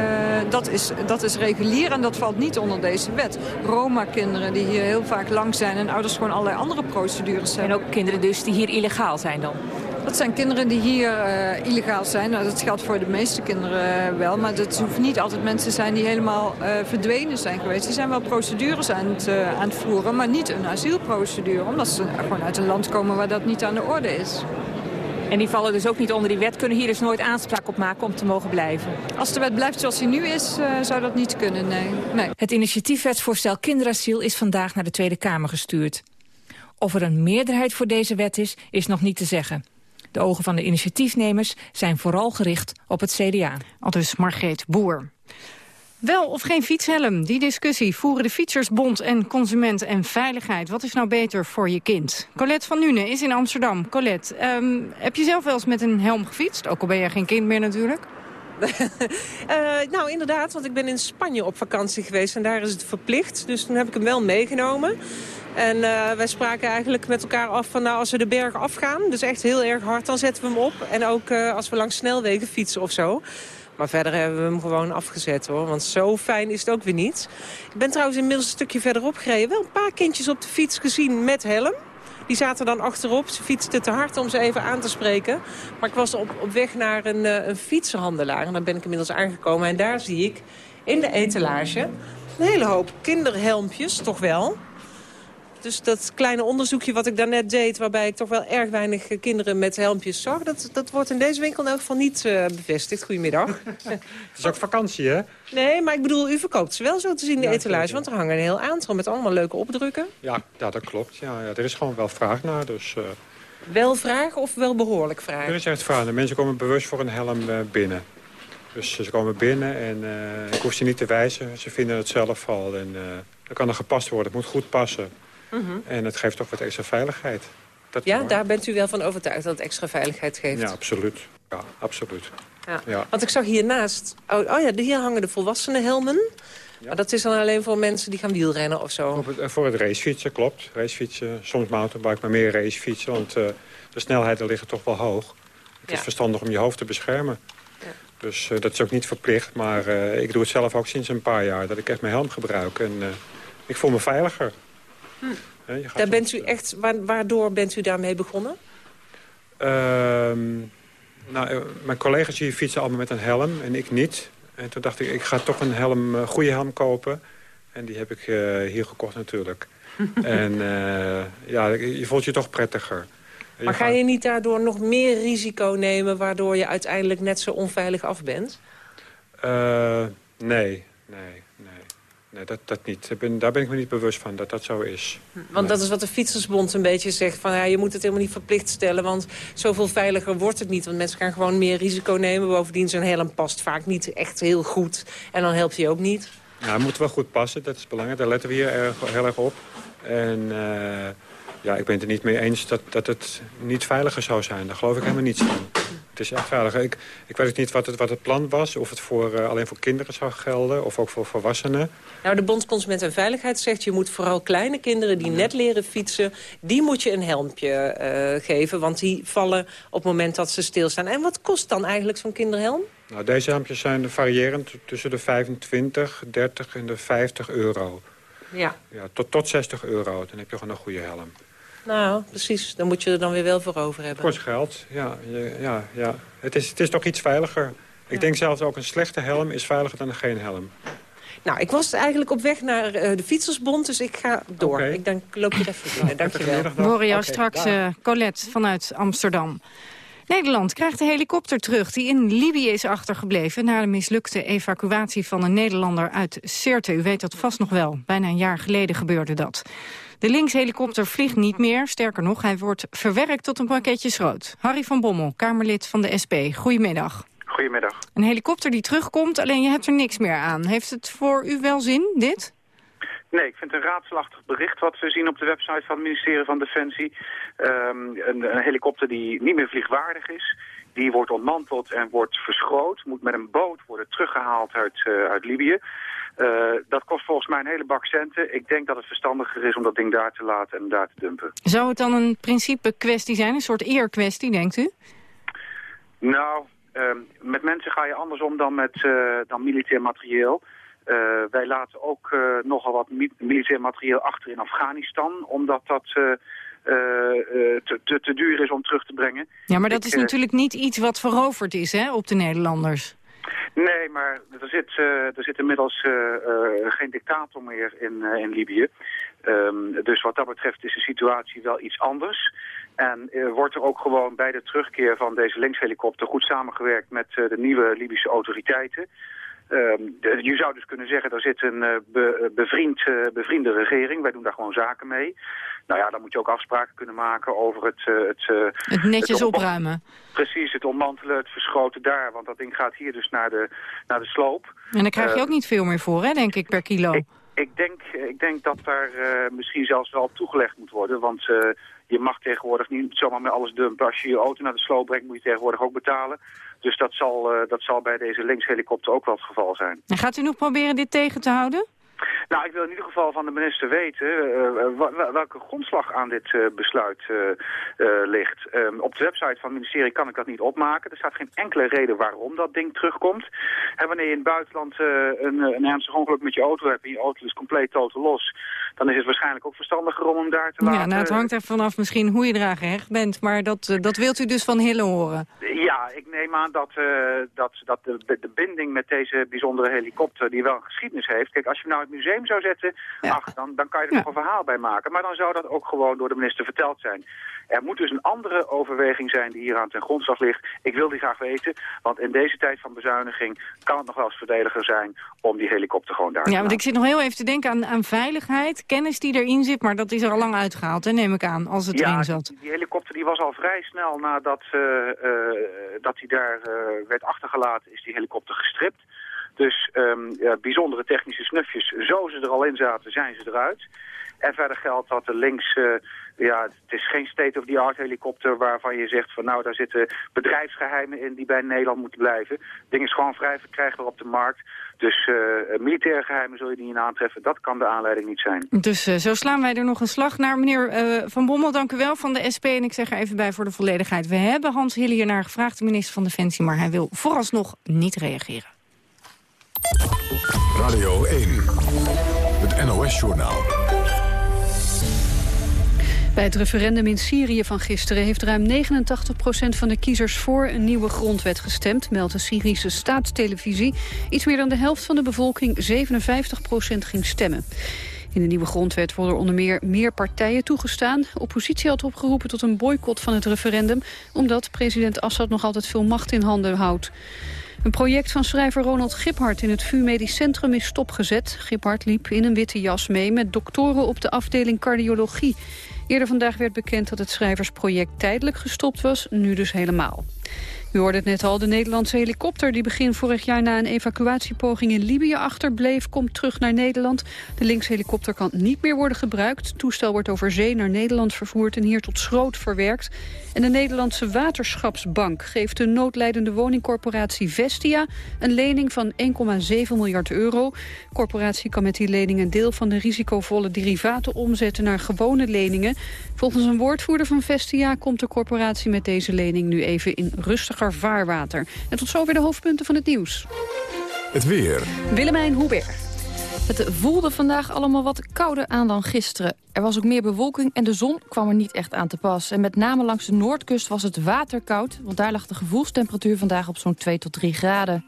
dat is, dat is regulier en dat valt niet onder deze wet. Roma-kinderen die hier heel vaak lang zijn en ouders gewoon allerlei andere procedures hebben. En ook kinderen dus die hier illegaal zijn dan? Dat zijn kinderen die hier uh, illegaal zijn. Nou, dat geldt voor de meeste kinderen uh, wel. Maar dat hoeven niet altijd mensen te zijn die helemaal uh, verdwenen zijn geweest. Die zijn wel procedures aan het, aan het voeren, maar niet een asielprocedure. Omdat ze gewoon uit een land komen waar dat niet aan de orde is. En die vallen dus ook niet onder die wet, kunnen hier dus nooit aanspraak op maken om te mogen blijven? Als de wet blijft zoals die nu is, zou dat niet kunnen, nee. nee. Het initiatiefwetsvoorstel kinderasiel is vandaag naar de Tweede Kamer gestuurd. Of er een meerderheid voor deze wet is, is nog niet te zeggen. De ogen van de initiatiefnemers zijn vooral gericht op het CDA. Al dus Margreet Boer. Wel of geen fietshelm? Die discussie voeren de Fietsersbond en Consument en Veiligheid. Wat is nou beter voor je kind? Colette van Nuenen is in Amsterdam. Colette, ehm, heb je zelf wel eens met een helm gefietst? Ook al ben je geen kind meer natuurlijk. Uh, (laughs) nou, inderdaad, want ik ben in Spanje op vakantie geweest en daar is het verplicht. Dus toen heb ik hem wel meegenomen. En uh, wij spraken eigenlijk met elkaar af van nou, als we de berg afgaan, dus echt heel erg hard, dan zetten we hem op. En ook uh, als we langs snelwegen fietsen of zo. Maar verder hebben we hem gewoon afgezet hoor. Want zo fijn is het ook weer niet. Ik ben trouwens inmiddels een stukje verderop gereden. Wel een paar kindjes op de fiets gezien met helm. Die zaten dan achterop. Ze fietsten te hard om ze even aan te spreken. Maar ik was op, weg naar een, uh, een fietsenhandelaar. En daar ben ik inmiddels aangekomen. En daar zie ik in de etalage een hele hoop kinderhelmpjes, toch wel. Dus dat kleine onderzoekje wat ik daarnet deed... waarbij ik toch wel erg weinig kinderen met helmpjes zag... dat, dat wordt in deze winkel in elk geval niet uh, bevestigd. Goedemiddag. (laughs) Het is ook vakantie, hè? Nee, maar ik bedoel, u verkoopt ze wel zo te zien in de ja, etalage... want er hangen een heel aantal met allemaal leuke opdrukken. Ja, ja dat klopt. Ja, ja, er is gewoon wel vraag naar, dus... Uh... Wel vraag of wel behoorlijk vraag? Er is echt vraag. De mensen komen bewust voor een helm uh, binnen. Dus ze komen binnen en ik hoef ze niet te wijzen. Ze vinden het zelf al en dan kan er gepast worden. Het moet goed passen. Mm -hmm. En het geeft toch wat extra veiligheid. Dat ja, daar bent u wel van overtuigd dat het extra veiligheid geeft? Ja, absoluut. Ja, absoluut. Ja. ja. Want ik zag hiernaast... Oh, oh ja, hier hangen de volwassenen helmen. Ja. Maar dat is dan alleen voor mensen die gaan wielrennen of zo? Het, voor het racefietsen, klopt. Racefietsen, soms mountainbike, maar meer racefietsen. Want uh, de snelheden liggen toch wel hoog. Het is verstandig om je hoofd te beschermen. Dus uh, dat is ook niet verplicht. Maar uh, ik doe het zelf ook sinds een paar jaar. Dat ik echt mijn helm gebruik. En ik voel me veiliger. Hm. Ja, Daar bent u echt, waardoor bent u daarmee begonnen? Uh, nou, mijn collega's hier fietsen allemaal met een helm en ik niet. En toen dacht ik, ik ga toch een helm, een goede helm kopen. En die heb ik uh, hier gekocht natuurlijk. (laughs) en uh, ja, je voelt je toch prettiger. Je maar ga je niet daardoor nog meer risico nemen... waardoor je uiteindelijk net zo onveilig af bent? nee, nee nee dat, dat niet. Ben, daar ben ik me niet bewust van, dat dat zo is. Want nee. dat is wat de Fietsersbond een beetje zegt. Van, ja, je moet het helemaal niet verplicht stellen, want zoveel veiliger wordt het niet. Want mensen gaan gewoon meer risico nemen. Bovendien, zo'n helm past vaak niet echt heel goed. En dan helpt hij ook niet. Ja, het moet wel goed passen, dat is belangrijk. Daar letten we hier erg, heel erg op. En uh, ja, ik ben het er niet mee eens dat, dat het niet veiliger zou zijn. Daar geloof ik helemaal niets van. Het is echt veilig. Ik, ik weet niet wat het, wat het plan was. Of het voor, uh, alleen voor kinderen zou gelden of ook voor volwassenen. Nou, de Bond Consument en Veiligheid zegt... je moet vooral kleine kinderen die net leren fietsen... die moet je een helmpje uh, geven, want die vallen op het moment dat ze stilstaan. En wat kost dan eigenlijk zo'n kinderhelm? Nou, deze helmpjes zijn variërend tussen de 25, 30 en de 50 euro. Ja. ja tot, tot 60 euro, dan heb je gewoon een goede helm. Nou, precies. Dan moet je er dan weer wel voor over hebben. Kost geld, ja. ja, ja. Het, is, het is toch iets veiliger. Ik denk zelfs ook een slechte helm is veiliger dan geen helm. Nou, ik was eigenlijk op weg naar uh, de Fietsersbond, dus ik ga door. Okay. Ik denk, loop hier even binnen. Dank je wel. Horen jou okay, straks uh, Colette vanuit Amsterdam. Nederland krijgt de helikopter terug die in Libië is achtergebleven... na de mislukte evacuatie van een Nederlander uit Sirte. U weet dat vast nog wel. Bijna een jaar geleden gebeurde dat. De linkshelikopter vliegt niet meer. Sterker nog, hij wordt verwerkt tot een pakketje schroot. Harry van Bommel, Kamerlid van de SP. Goedemiddag. Goedemiddag. Een helikopter die terugkomt, alleen je hebt er niks meer aan. Heeft het voor u wel zin, dit? Nee, ik vind het een raadselachtig bericht wat we zien op de website van het ministerie van Defensie. Um, een, een helikopter die niet meer vliegwaardig is. Die wordt ontmanteld en wordt verschroot. Moet met een boot worden teruggehaald uit, uh, uit Libië. Uh, dat kost volgens mij een hele bak centen. Ik denk dat het verstandiger is om dat ding daar te laten en daar te dumpen. Zou het dan een principe kwestie zijn, een soort eerkwestie, denkt u? Nou, uh, met mensen ga je anders om dan met uh, dan militair materieel. Uh, wij laten ook nogal wat mi militair materieel achter in Afghanistan, omdat dat uh, te, te, te, duur is om terug te brengen. Ja, maar dat Ik, is natuurlijk niet iets wat veroverd is hè, op de Nederlanders. Nee, maar er zit, uh, er zit inmiddels uh, uh, geen dictator meer in, in Libië. Ehm, dus wat dat betreft is de situatie wel iets anders. En wordt er ook gewoon bij de terugkeer van deze linkshelikopter goed samengewerkt met de nieuwe Libische autoriteiten. De, je zou dus kunnen zeggen, er zit een uh, be, bevriend, bevriende regering. Wij doen daar gewoon zaken mee. Nou ja, dan moet je ook afspraken kunnen maken over het... het, het netjes het opruimen. Precies, het ontmantelen, het verschoten daar. Want dat ding gaat hier dus naar de, naar de sloop. En daar krijg je ook niet veel meer voor, hè, denk ik, per kilo. Ik, ik denk, ik denk dat daar misschien zelfs wel op toegelegd moet worden. Want je mag tegenwoordig niet zomaar met alles dumpen. Als je je auto naar de sloop brengt, moet je tegenwoordig ook betalen. Dus dat zal, uh, dat zal bij deze linkshelikopter ook wel het geval zijn. En gaat u nog proberen dit tegen te houden? Nou, ik wil in ieder geval van de minister weten uh, welke grondslag aan dit uh, besluit ligt. Um, op de website van het ministerie kan ik dat niet opmaken. Er staat geen enkele reden waarom dat ding terugkomt. En wanneer je in het buitenland een, een ernstig ongeluk met je auto hebt en je auto is compleet totaal los, dan is het waarschijnlijk ook verstandiger om hem daar te laten. Ja, nou, het hangt er vanaf misschien hoe je eraan gehecht bent, maar dat, dat wilt u dus van Hille horen. Ja, ik neem aan dat, dat, dat de, de binding met deze bijzondere helikopter, die wel een geschiedenis heeft. Kijk, als je nou het museum zou zetten, ach, dan, dan kan je er nog een verhaal bij maken. Maar dan zou dat ook gewoon door de minister verteld zijn. Er moet dus een andere overweging zijn die hier aan ten grondslag ligt. Ik wil die graag weten, want in deze tijd van bezuiniging kan het nog wel eens verdediger zijn om die helikopter gewoon daar te Ja, want ik zit nog heel even te denken aan, aan veiligheid, kennis die erin zit, maar dat is er al lang uitgehaald, hè, neem ik aan, als het ja, erin zat. Die, die helikopter die was al vrij snel nadat uh, uh, dat hij daar uh, werd achtergelaten, is die helikopter gestript. Dus um, ja, bijzondere technische snufjes, zo ze er al in zaten, zijn ze eruit. En verder geldt dat er links, uh, ja, het is geen state-of-the-art helikopter waarvan je zegt van nou, daar zitten bedrijfsgeheimen in die bij Nederland moeten blijven. Het ding is gewoon vrij verkrijgbaar op de markt. Dus uh, militaire geheimen zul je niet aantreffen. Dat kan de aanleiding niet zijn. Dus uh, zo slaan wij er nog een slag naar. Meneer Van Bommel, dank u wel van de SP. En ik zeg er even bij voor de volledigheid. We hebben Hans Hille hiernaar gevraagd, de minister van Defensie. Maar hij wil vooralsnog niet reageren. Radio 1, het NOS-journaal. Bij het referendum in Syrië van gisteren heeft ruim 89% van de kiezers voor een nieuwe grondwet gestemd, meldt de Syrische staatstelevisie. Iets meer dan de helft van de bevolking, 57% ging stemmen. In de nieuwe grondwet worden onder meer meer partijen toegestaan. Oppositie had opgeroepen tot een boycott van het referendum... omdat president Assad nog altijd veel macht in handen houdt. Een project van schrijver Ronald Giphart in het VU Medisch Centrum is stopgezet. Giphart liep in een witte jas mee met doktoren op de afdeling cardiologie. Eerder vandaag werd bekend dat het schrijversproject tijdelijk gestopt was, nu dus helemaal. U hoorde het net al, de Nederlandse helikopter die begin vorig jaar na een evacuatiepoging in Libië achterbleef, komt terug naar Nederland. De linkshelikopter kan niet meer worden gebruikt. Het toestel wordt over zee naar Nederland vervoerd en hier tot schroot verwerkt. En de Nederlandse Waterschapsbank geeft de noodlijdende woningcorporatie Vestia een lening van 1,7 miljard euro. De corporatie kan met die lening een deel van de risicovolle derivaten omzetten naar gewone leningen. Volgens een woordvoerder van Vestia komt de corporatie met deze lening nu even in rustiger vaarwater. En tot zover de hoofdpunten van het nieuws. Het weer. Willemijn Hubert. Het voelde vandaag allemaal wat kouder aan dan gisteren. Er was ook meer bewolking en de zon kwam er niet echt aan te pas. En met name langs de noordkust was het waterkoud... want daar lag de gevoelstemperatuur vandaag op zo'n 2 tot 3 graden.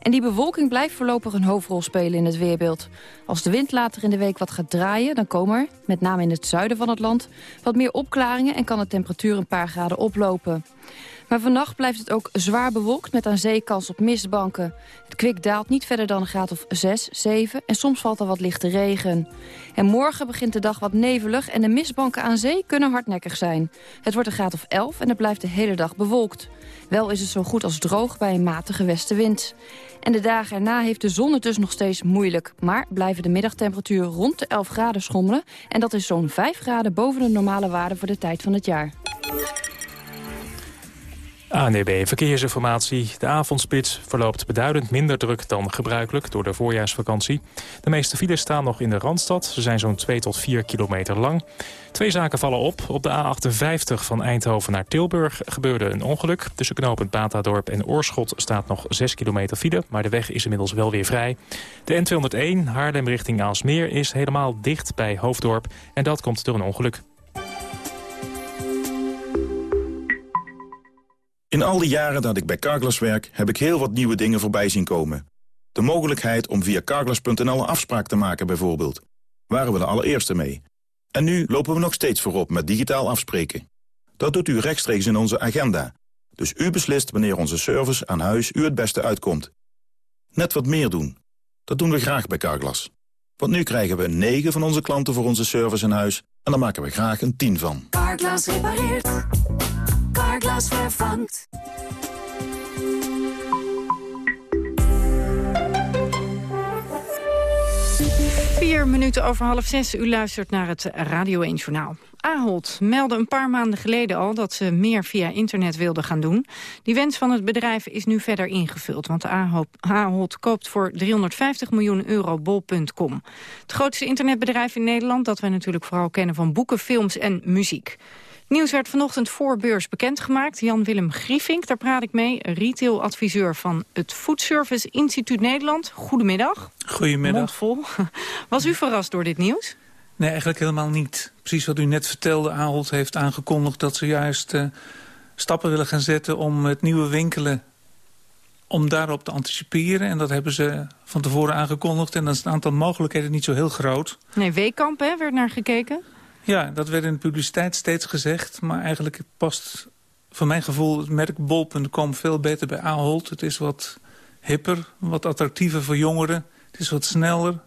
En die bewolking blijft voorlopig een hoofdrol spelen in het weerbeeld. Als de wind later in de week wat gaat draaien... dan komen er, met name in het zuiden van het land... wat meer opklaringen en kan de temperatuur een paar graden oplopen. Maar vannacht blijft het ook zwaar bewolkt met aan zee kans op mistbanken. Het kwik daalt niet verder dan een graad of 6, 7 en soms valt er wat lichte regen. En morgen begint de dag wat nevelig en de mistbanken aan zee kunnen hardnekkig zijn. Het wordt een graad of 11 en het blijft de hele dag bewolkt. Wel is het zo goed als droog bij een matige westenwind. En de dagen erna heeft de zon het dus nog steeds moeilijk. Maar blijven de middagtemperatuur rond de 11 graden schommelen. En dat is zo'n 5 graden boven de normale waarde voor de tijd van het jaar. ANEB Verkeersinformatie. De avondspits verloopt beduidend minder druk dan gebruikelijk door de voorjaarsvakantie. De meeste files staan nog in de Randstad. Ze zijn zo'n 2 tot 4 kilometer lang. Twee zaken vallen op. Op de A58 van Eindhoven naar Tilburg gebeurde een ongeluk. Tussen knooppunt Batadorp en Oorschot staat nog 6 kilometer file... maar de weg is inmiddels wel weer vrij. De N201 Haarlem richting Aalsmeer is helemaal dicht bij Hoofddorp... en dat komt door een ongeluk. In al die jaren dat ik bij Carglass werk, heb ik heel wat nieuwe dingen voorbij zien komen. De mogelijkheid om via Carglass.nl een afspraak te maken bijvoorbeeld. Waren we de allereerste mee. En nu lopen we nog steeds voorop met digitaal afspreken. Dat doet u rechtstreeks in onze agenda. Dus u beslist wanneer onze service aan huis u het beste uitkomt. Net wat meer doen. Dat doen we graag bij Carglass. Want nu krijgen we 9 van onze klanten voor onze service in huis... en daar maken we graag een 10 van. Carglass repareert. Carglass vervangt. Vier minuten over half zes. U luistert naar het Radio 1 Journaal. Ahold meldde een paar maanden geleden al dat ze meer via internet wilden gaan doen. Die wens van het bedrijf is nu verder ingevuld, want Ahold koopt voor 350 miljoen euro bol.com. Het grootste internetbedrijf in Nederland dat wij natuurlijk vooral kennen van boeken, films en muziek. Nieuws werd vanochtend voor beurs bekendgemaakt. Jan-Willem Griefink, daar praat ik mee, retailadviseur van het Foodservice Instituut Nederland. Goedemiddag. Goedemiddag. Mondvol. (laughs) Was u verrast door dit nieuws? Nee, eigenlijk helemaal niet. Precies wat u net vertelde, Ahold heeft aangekondigd dat ze juist uh, stappen willen gaan zetten om het nieuwe winkelen om daarop te anticiperen. En dat hebben ze van tevoren aangekondigd. En dan is het aantal mogelijkheden niet zo heel groot. Nee, Weekamp hè, werd naar gekeken. Ja, dat werd in de publiciteit steeds gezegd. Maar eigenlijk past voor mijn gevoel het merk bol.com veel beter bij Ahold. Het is wat hipper, wat attractiever voor jongeren. Het is wat sneller.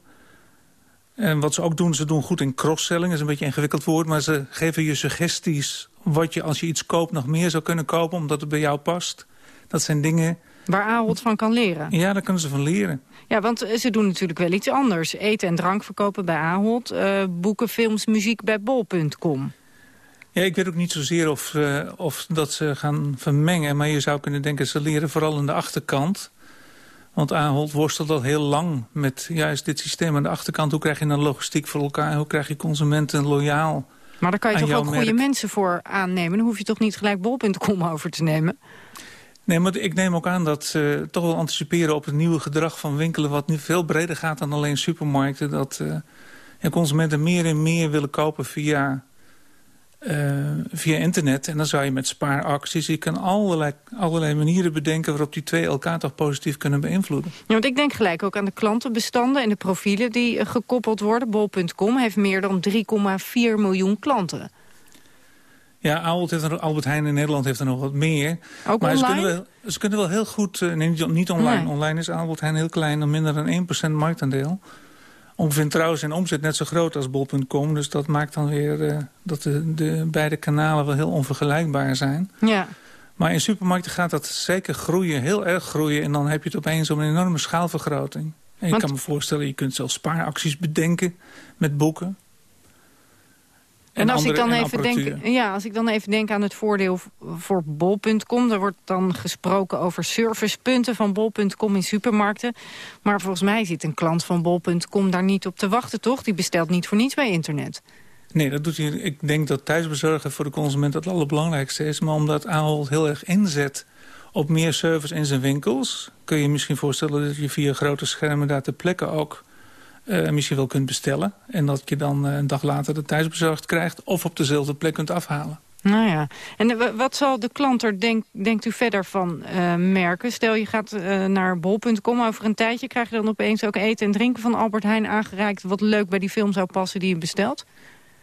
En wat ze ook doen, ze doen goed in cross-selling. Dat is een beetje een ingewikkeld woord. Maar ze geven je suggesties wat je als je iets koopt nog meer zou kunnen kopen. Omdat het bij jou past. Dat zijn dingen... Waar Ahold van kan leren. Ja, daar kunnen ze van leren. Ja, want eh, ze doen natuurlijk wel iets anders. Eten en drank verkopen bij Ahold. Uh, boeken, films, muziek bij bol.com. Ja, ik weet ook niet zozeer of, uh, of dat ze gaan vermengen. Maar je zou kunnen denken, ze leren vooral aan de achterkant. Want Ahold worstelt al heel lang met juist dit systeem aan de achterkant. Hoe krijg je een logistiek voor elkaar? Hoe krijg je consumenten loyaal Maar daar kan je toch ook merk? goede mensen voor aannemen? Dan hoef je toch niet gelijk bol.com over te nemen? Nee, maar ik neem ook aan dat ze toch wel anticiperen op het nieuwe gedrag van winkelen... wat nu veel breder gaat dan alleen supermarkten. Dat uh, ja, consumenten meer en meer willen kopen via, uh, via internet. En dan zou je met spaaracties... je kan allerlei, allerlei manieren bedenken waarop die twee elkaar toch positief kunnen beïnvloeden. Ja, want ik denk gelijk ook aan de klantenbestanden en de profielen die uh, gekoppeld worden. Bol.com heeft meer dan 3,4 miljoen klanten. Ja, Ahold heeft er, Albert Heijn in Nederland heeft er nog wat meer. Ook maar online? Ze kunnen, wel, ze kunnen wel heel goed... Uh, nee, niet, online. Nee. Online is Albert Heijn heel klein, dan minder dan 1% marktaandeel. Ongeveer trouwens zijn omzet net zo groot als bol.com. Dus dat maakt dan weer uh, dat de, de beide kanalen wel heel onvergelijkbaar zijn. Ja. Maar in supermarkten gaat dat zeker groeien, heel erg groeien. En dan heb je het opeens om een enorme schaalvergroting. En Want... je kan me voorstellen, je kunt zelfs spaaracties bedenken met boeken. En, en als, ik dan even denk, ja, als ik dan even denk aan het voordeel voor bol.com... er wordt dan gesproken over servicepunten van bol.com in supermarkten. Maar volgens mij zit een klant van bol.com daar niet op te wachten, toch? Die bestelt niet voor niets bij internet. Nee, dat doet hij. Ik denk dat thuisbezorgen voor de consument het allerbelangrijkste is. Maar omdat Ahold heel erg inzet op meer service in zijn winkels... kun je je misschien voorstellen dat je via grote schermen daar ter plekke ook... Uh, misschien wel kunt bestellen. En dat je dan uh, een dag later het thuisbezorgd krijgt... of op dezelfde plek kunt afhalen. Nou ja, en uh, wat zal de klant er, denk, denkt u, verder van merken? Stel, je gaat naar bol.com over een tijdje... krijg je dan opeens ook eten en drinken van Albert Heijn aangereikt... wat leuk bij die film zou passen die je bestelt?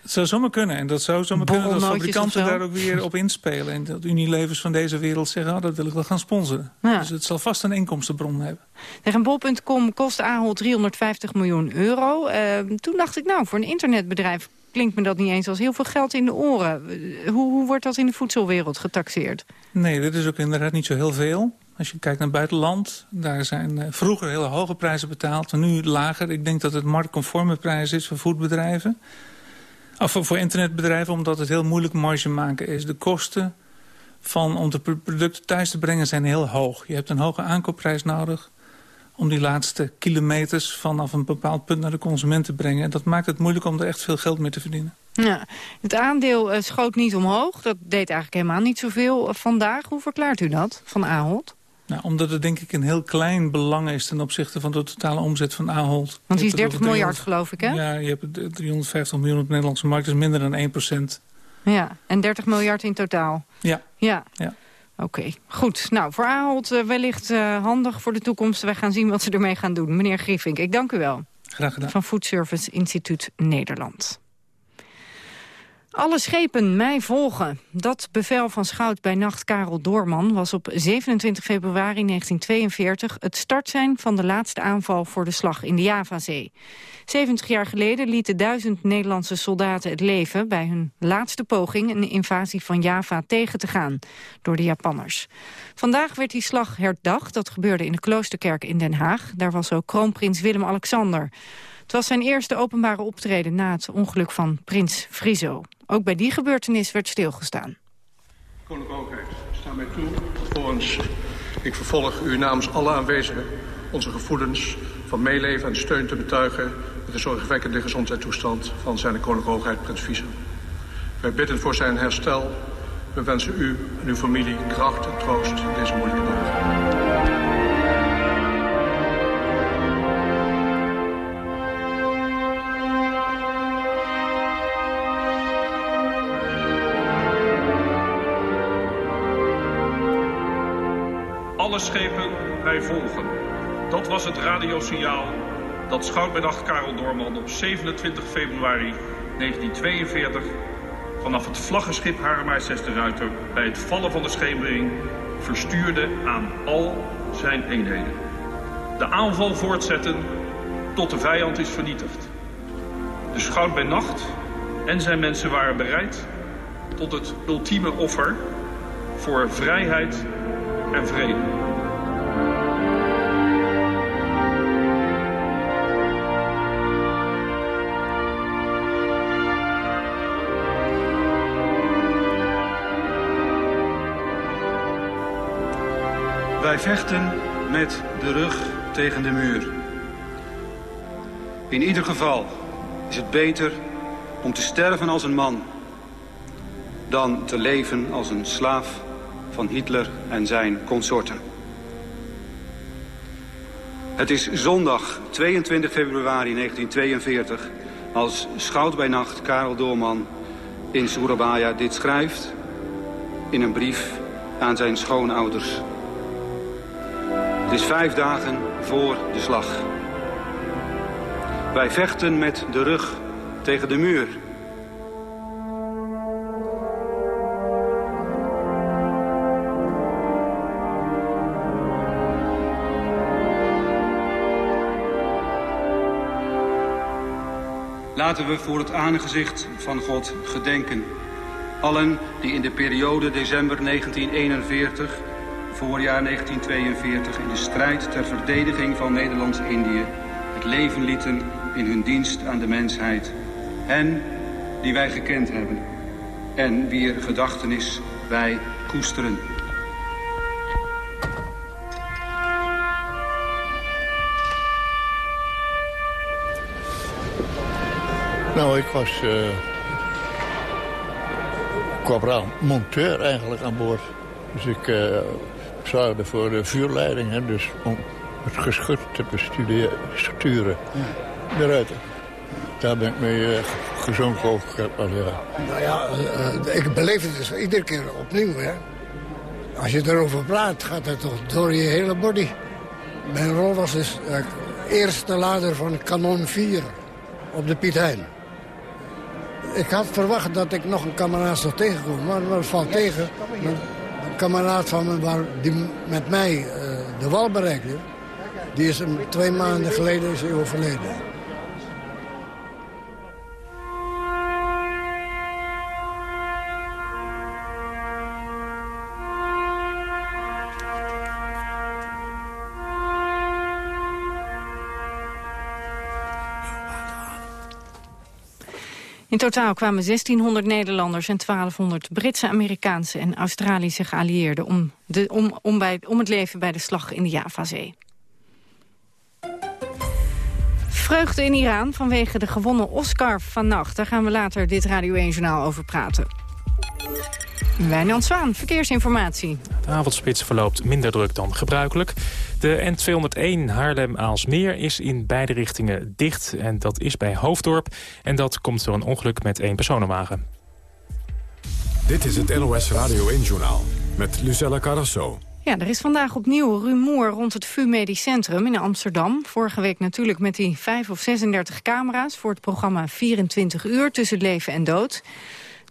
Het zou zomaar kunnen. En dat zou zomaar kunnen dat fabrikanten daar ook weer op inspelen. En dat Unilevers van deze wereld zeggen... Oh, dat wil ik wel gaan sponsoren. Ja. Dus het zal vast een inkomstenbron hebben. Tegen bol.com kost Ahold 350 miljoen euro. Uh, toen dacht ik, nou, voor een internetbedrijf klinkt me dat niet eens als heel veel geld in de oren. Hoe, hoe wordt dat in de voedselwereld getaxeerd? Nee, dit is ook inderdaad niet zo heel veel. Als je kijkt naar het buitenland, daar zijn uh, vroeger hele hoge prijzen betaald. En nu lager. Ik denk dat het marktconforme prijs is voor voedbedrijven. Of voor internetbedrijven, omdat het heel moeilijk marge maken is. De kosten van, om de producten thuis te brengen zijn heel hoog. Je hebt een hoge aankoopprijs nodig om die laatste kilometers vanaf een bepaald punt naar de consument te brengen. En dat maakt het moeilijk om er echt veel geld mee te verdienen. Ja, het aandeel uh, schoot niet omhoog. Dat deed eigenlijk helemaal niet zoveel uh, vandaag. Hoe verklaart u dat van Ahold? Nou, omdat het denk ik een heel klein belang is ten opzichte van de totale omzet van Ahold. Want die is 30 miljard geloof ik, hè? Ja, je hebt 350 miljoen op de Nederlandse markt, dat is minder dan 1 procent. Ja, en 30 miljard in totaal? Ja. Ja. ja. Oké, okay. goed. Nou, voor Ahold uh, wellicht uh, handig voor de toekomst. Wij gaan zien wat ze ermee gaan doen. Meneer Griffink, ik dank u wel. Graag gedaan. Van Food Service Instituut Nederland. Alle schepen mij volgen. Dat bevel van schout bij nacht Karel Doorman was op 27 februari 1942 het startsein van de laatste aanval voor de slag in de Javazee. 70 jaar geleden lieten duizend Nederlandse soldaten het leven bij hun laatste poging een invasie van Java tegen te gaan door de Japanners. Vandaag werd die slag herdacht. Dat gebeurde in de Kloosterkerk in Den Haag. Daar was ook kroonprins Willem-Alexander. Het was zijn eerste openbare optreden na het ongeluk van prins Friso. Ook bij die gebeurtenis werd stilgestaan. Koninklijke Hoogheid, sta mij toe volgens ik vervolg u namens alle aanwezigen onze gevoelens van meeleven en steun te betuigen met de zorgwekkende gezondheidstoestand van zijn Koninklijke Hoogheid Prins Friso. Wij bidden voor zijn herstel. We wensen u en uw familie kracht en troost in deze moeilijke dagen. Volgen. Dat was het radiosignaal dat nacht Karel Doorman op 27 februari 1942 vanaf het vlaggenschip Hare Majesteit de Ruiter bij het vallen van de schemering verstuurde aan al zijn eenheden. De aanval voortzetten tot de vijand is vernietigd. De schout bij nacht en zijn mensen waren bereid tot het ultieme offer voor vrijheid en vrede. Vechten met de rug tegen de muur. In ieder geval is het beter om te sterven als een man... dan te leven als een slaaf van Hitler en zijn consorten. Het is zondag 22 februari 1942 als schout bij nacht Karel Doorman in Surabaya dit schrijft... in een brief aan zijn schoonouders... Het is vijf dagen voor de slag. Wij vechten met de rug tegen de muur. Laten we voor het aangezicht van God gedenken. Allen die in de periode december 1941 voorjaar 1942 in de strijd ter verdediging van Nederlands-Indië het leven lieten in hun dienst aan de mensheid. En die wij gekend hebben en wier gedachtenis wij koesteren. Nou, ik was uh, corporaal monteur eigenlijk aan boord. Dus ik uh, zorgde voor de vuurleiding, hè, dus om het geschut te besturen. De ruiten. Daar ben ik mee uh, gezonken ook. Ja. Nou ja, uh, ik beleef het dus iedere keer opnieuw. Hè. Als je erover praat, gaat het toch door je hele body. Mijn rol was dus uh, eerste lader van kanon 4 op de Piet Hein. Ik had verwacht dat ik nog een kameraad zou tegenkomen, maar dat valt tegen. Kameraad van me waar, die met mij uh, de wal bereikte... die is een, twee maanden geleden is overleden. In totaal kwamen 1600 Nederlanders en 1200 Britse, Amerikaanse en Australische geallieerden om, de, om, bij, om het leven bij de slag in de Javazee. Vreugde in Iran vanwege de gewonnen Oscar vannacht. Daar gaan we later dit Radio 1-journaal over praten. Wijnand Zwaan, verkeersinformatie. De avondspits verloopt minder druk dan gebruikelijk. De N201 Haarlem-Aalsmeer is in beide richtingen dicht. En dat is bij Hoofddorp. En dat komt door een ongeluk met één personenwagen. Dit is het NOS Radio 1-journaal met Lucella Carrasso. Ja, er is vandaag opnieuw rumoer rond het VU Medisch Centrum in Amsterdam. Vorige week natuurlijk met die 5 of 36 camera's voor het programma 24 uur tussen leven en dood.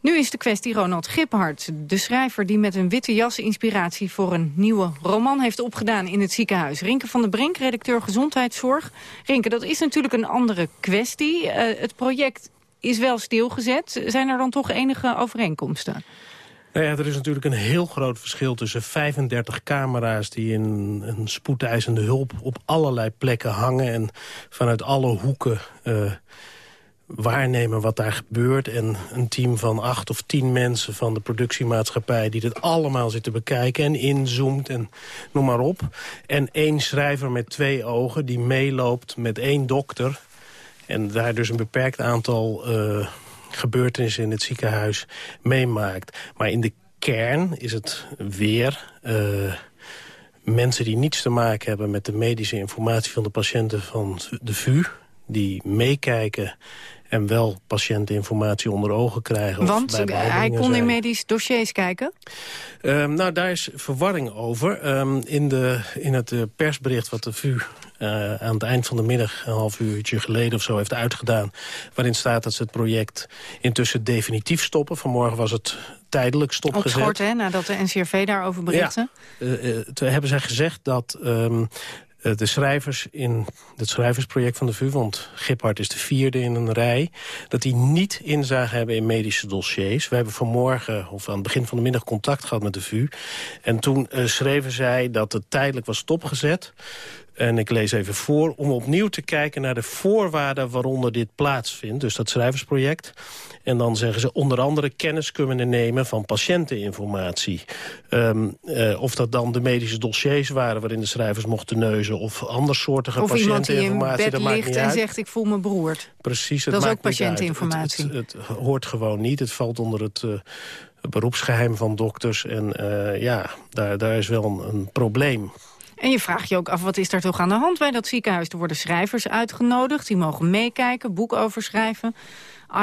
Nu is de kwestie Ronald Giphart, de schrijver die met een witte jas inspiratie voor een nieuwe roman heeft opgedaan in het ziekenhuis. Rinke van der Brink, redacteur Gezondheidszorg. Rinke, dat is natuurlijk een andere kwestie. Eh, het project is wel stilgezet. Zijn er dan toch enige overeenkomsten? Nou ja, er is natuurlijk een heel groot verschil tussen 35 camera's... die in een spoedeisende hulp op allerlei plekken hangen... en vanuit alle hoeken uh, waarnemen wat daar gebeurt... en een team van acht of tien mensen van de productiemaatschappij... die dit allemaal zitten bekijken en inzoomt en noem maar op. En één schrijver met twee ogen die meeloopt met één dokter... en daar dus een beperkt aantal... Uh, gebeurtenissen in het ziekenhuis meemaakt. Maar in de kern is het weer... Uh, mensen die niets te maken hebben met de medische informatie van de patiënten van de VU... die meekijken en wel patiënteninformatie onder ogen krijgen. Want hij kon in medisch dossiers kijken? Um, nou, daar is verwarring over. Um, in, de, in het uh, persbericht wat de VU uh, aan het eind van de middag... een half uurtje geleden of zo heeft uitgedaan... waarin staat dat ze het project intussen definitief stoppen. Vanmorgen was het tijdelijk stopgezet. Opschort, hè, nadat de NCRV daarover berichtte? Ja, uh, hebben zij gezegd dat um, eh, de schrijvers in het schrijversproject van de VU... want Giphart is de vierde in een rij... dat die niet inzage hebben in medische dossiers. We hebben vanmorgen, of aan het begin van de middag... contact gehad met de VU. En toen uh, schreven zij dat het tijdelijk was stopgezet... En ik lees even voor, om opnieuw te kijken naar de voorwaarden waaronder dit plaatsvindt. Dus dat schrijversproject. En dan zeggen ze onder andere kennis kunnen nemen van patiënteninformatie. Um, uh, of dat dan de medische dossiers waren waarin de schrijvers mochten neuzen... of andersoortige of patiënteninformatie. Of iemand die in bed ligt en zegt ik voel me beroerd. Precies. Het dat is ook patiënteninformatie. Het, het, het, hoort gewoon niet. Het valt onder het... Uh, beroepsgeheim van dokters. En uh, ja, daar, daar is wel een, een probleem. En je vraagt je ook af, wat is er toch aan de hand bij dat ziekenhuis? Er worden schrijvers uitgenodigd, die mogen meekijken, boek overschrijven.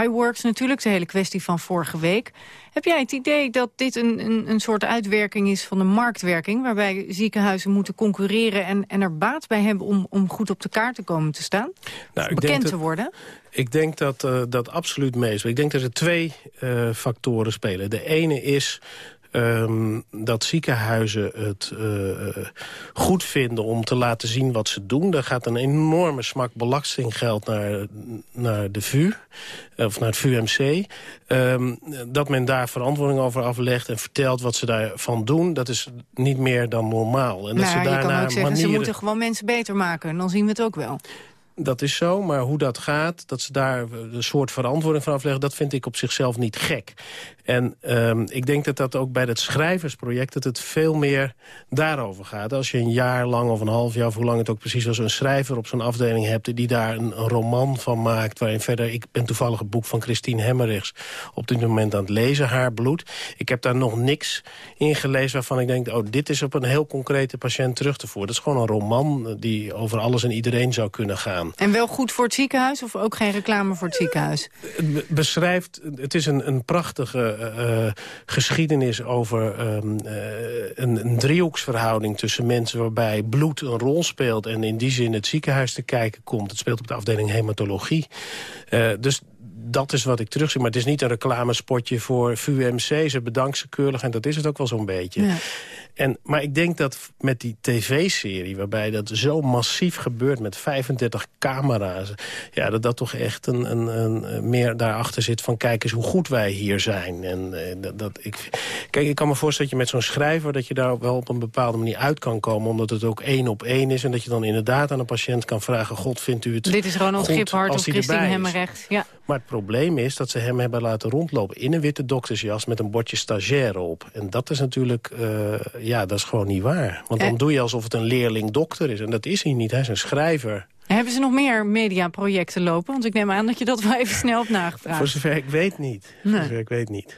iWorks natuurlijk, de hele kwestie van vorige week. Heb jij het idee dat dit een, een, een soort uitwerking is van de marktwerking... waarbij ziekenhuizen moeten concurreren en, en er baat bij hebben... om, om goed op de kaart te komen te staan? Nou, bekend te worden? Ik denk dat uh, dat absoluut meest. Ik denk dat er twee uh, factoren spelen. De ene is um, dat ziekenhuizen het uh, goed vinden om te laten zien wat ze doen. Daar gaat een enorme smak belastinggeld naar, naar de VU, of naar het VUMC. Um, ehm, dat men daar verantwoording over aflegt en vertelt wat ze daarvan doen... dat is niet meer dan normaal. En dat ze daarna je kan ook zeggen, manieren... ze moeten gewoon mensen beter maken. Dan zien we het ook wel. Dat is zo, maar hoe dat gaat, dat ze daar een soort verantwoording van afleggen... dat vind ik op zichzelf niet gek. En um, ik denk dat dat ook bij het schrijversproject... dat het veel meer daarover gaat. Als je een jaar lang of een half jaar, of hoe lang het ook precies was... een schrijver op zo'n afdeling hebt die daar een, een, roman van maakt... waarin verder, ik ben toevallig het boek van Christine Hemmerichs... op dit moment aan het lezen, Haar bloed. Ik heb daar nog niks in gelezen waarvan ik denk... oh, dit is op een heel concrete patiënt terug te voeren. Dat is gewoon een roman die over alles en iedereen zou kunnen gaan. En wel goed voor het ziekenhuis of ook geen reclame voor het ziekenhuis? Het beschrijft, het is een, een prachtige uh, geschiedenis over um, uh, een, een, driehoeksverhouding tussen mensen... waarbij bloed een rol speelt en in die zin het ziekenhuis te kijken komt. Het speelt op de afdeling hematologie. Uh, dus dat is wat ik terugzie. Maar het is niet een reclamespotje voor VUMC. Ze bedankt ze keurig en dat is het ook wel zo'n beetje. Ja. En, maar ik denk dat met die tv-serie, waarbij dat zo massief gebeurt... met 35 camera's, ja, dat dat toch echt een, een, een, meer daarachter zit... van kijk eens hoe goed wij hier zijn. En, eh, dat, dat, ik, kijk, ik kan me voorstellen dat je met zo'n schrijver... dat je daar wel op een bepaalde manier uit kan komen... omdat het ook één op één is... en dat je dan inderdaad aan een patiënt kan vragen... God, vindt u het Dit is Ronald Giphart of Christine Hemmerrecht. Ja. Maar het probleem is dat ze hem hebben laten rondlopen... in een witte doktersjas met een bordje stagiaire op. En dat is natuurlijk... Uh, ja, dat is gewoon niet waar. Want dan doe je alsof het een leerling-dokter is. En dat is hij niet, hij is een schrijver. Hebben ze nog meer mediaprojecten lopen? Want ik neem aan dat je dat wel even snel hebt nagevraagd. Voor zover ik weet niet. Nee. Voor zover ik weet niet.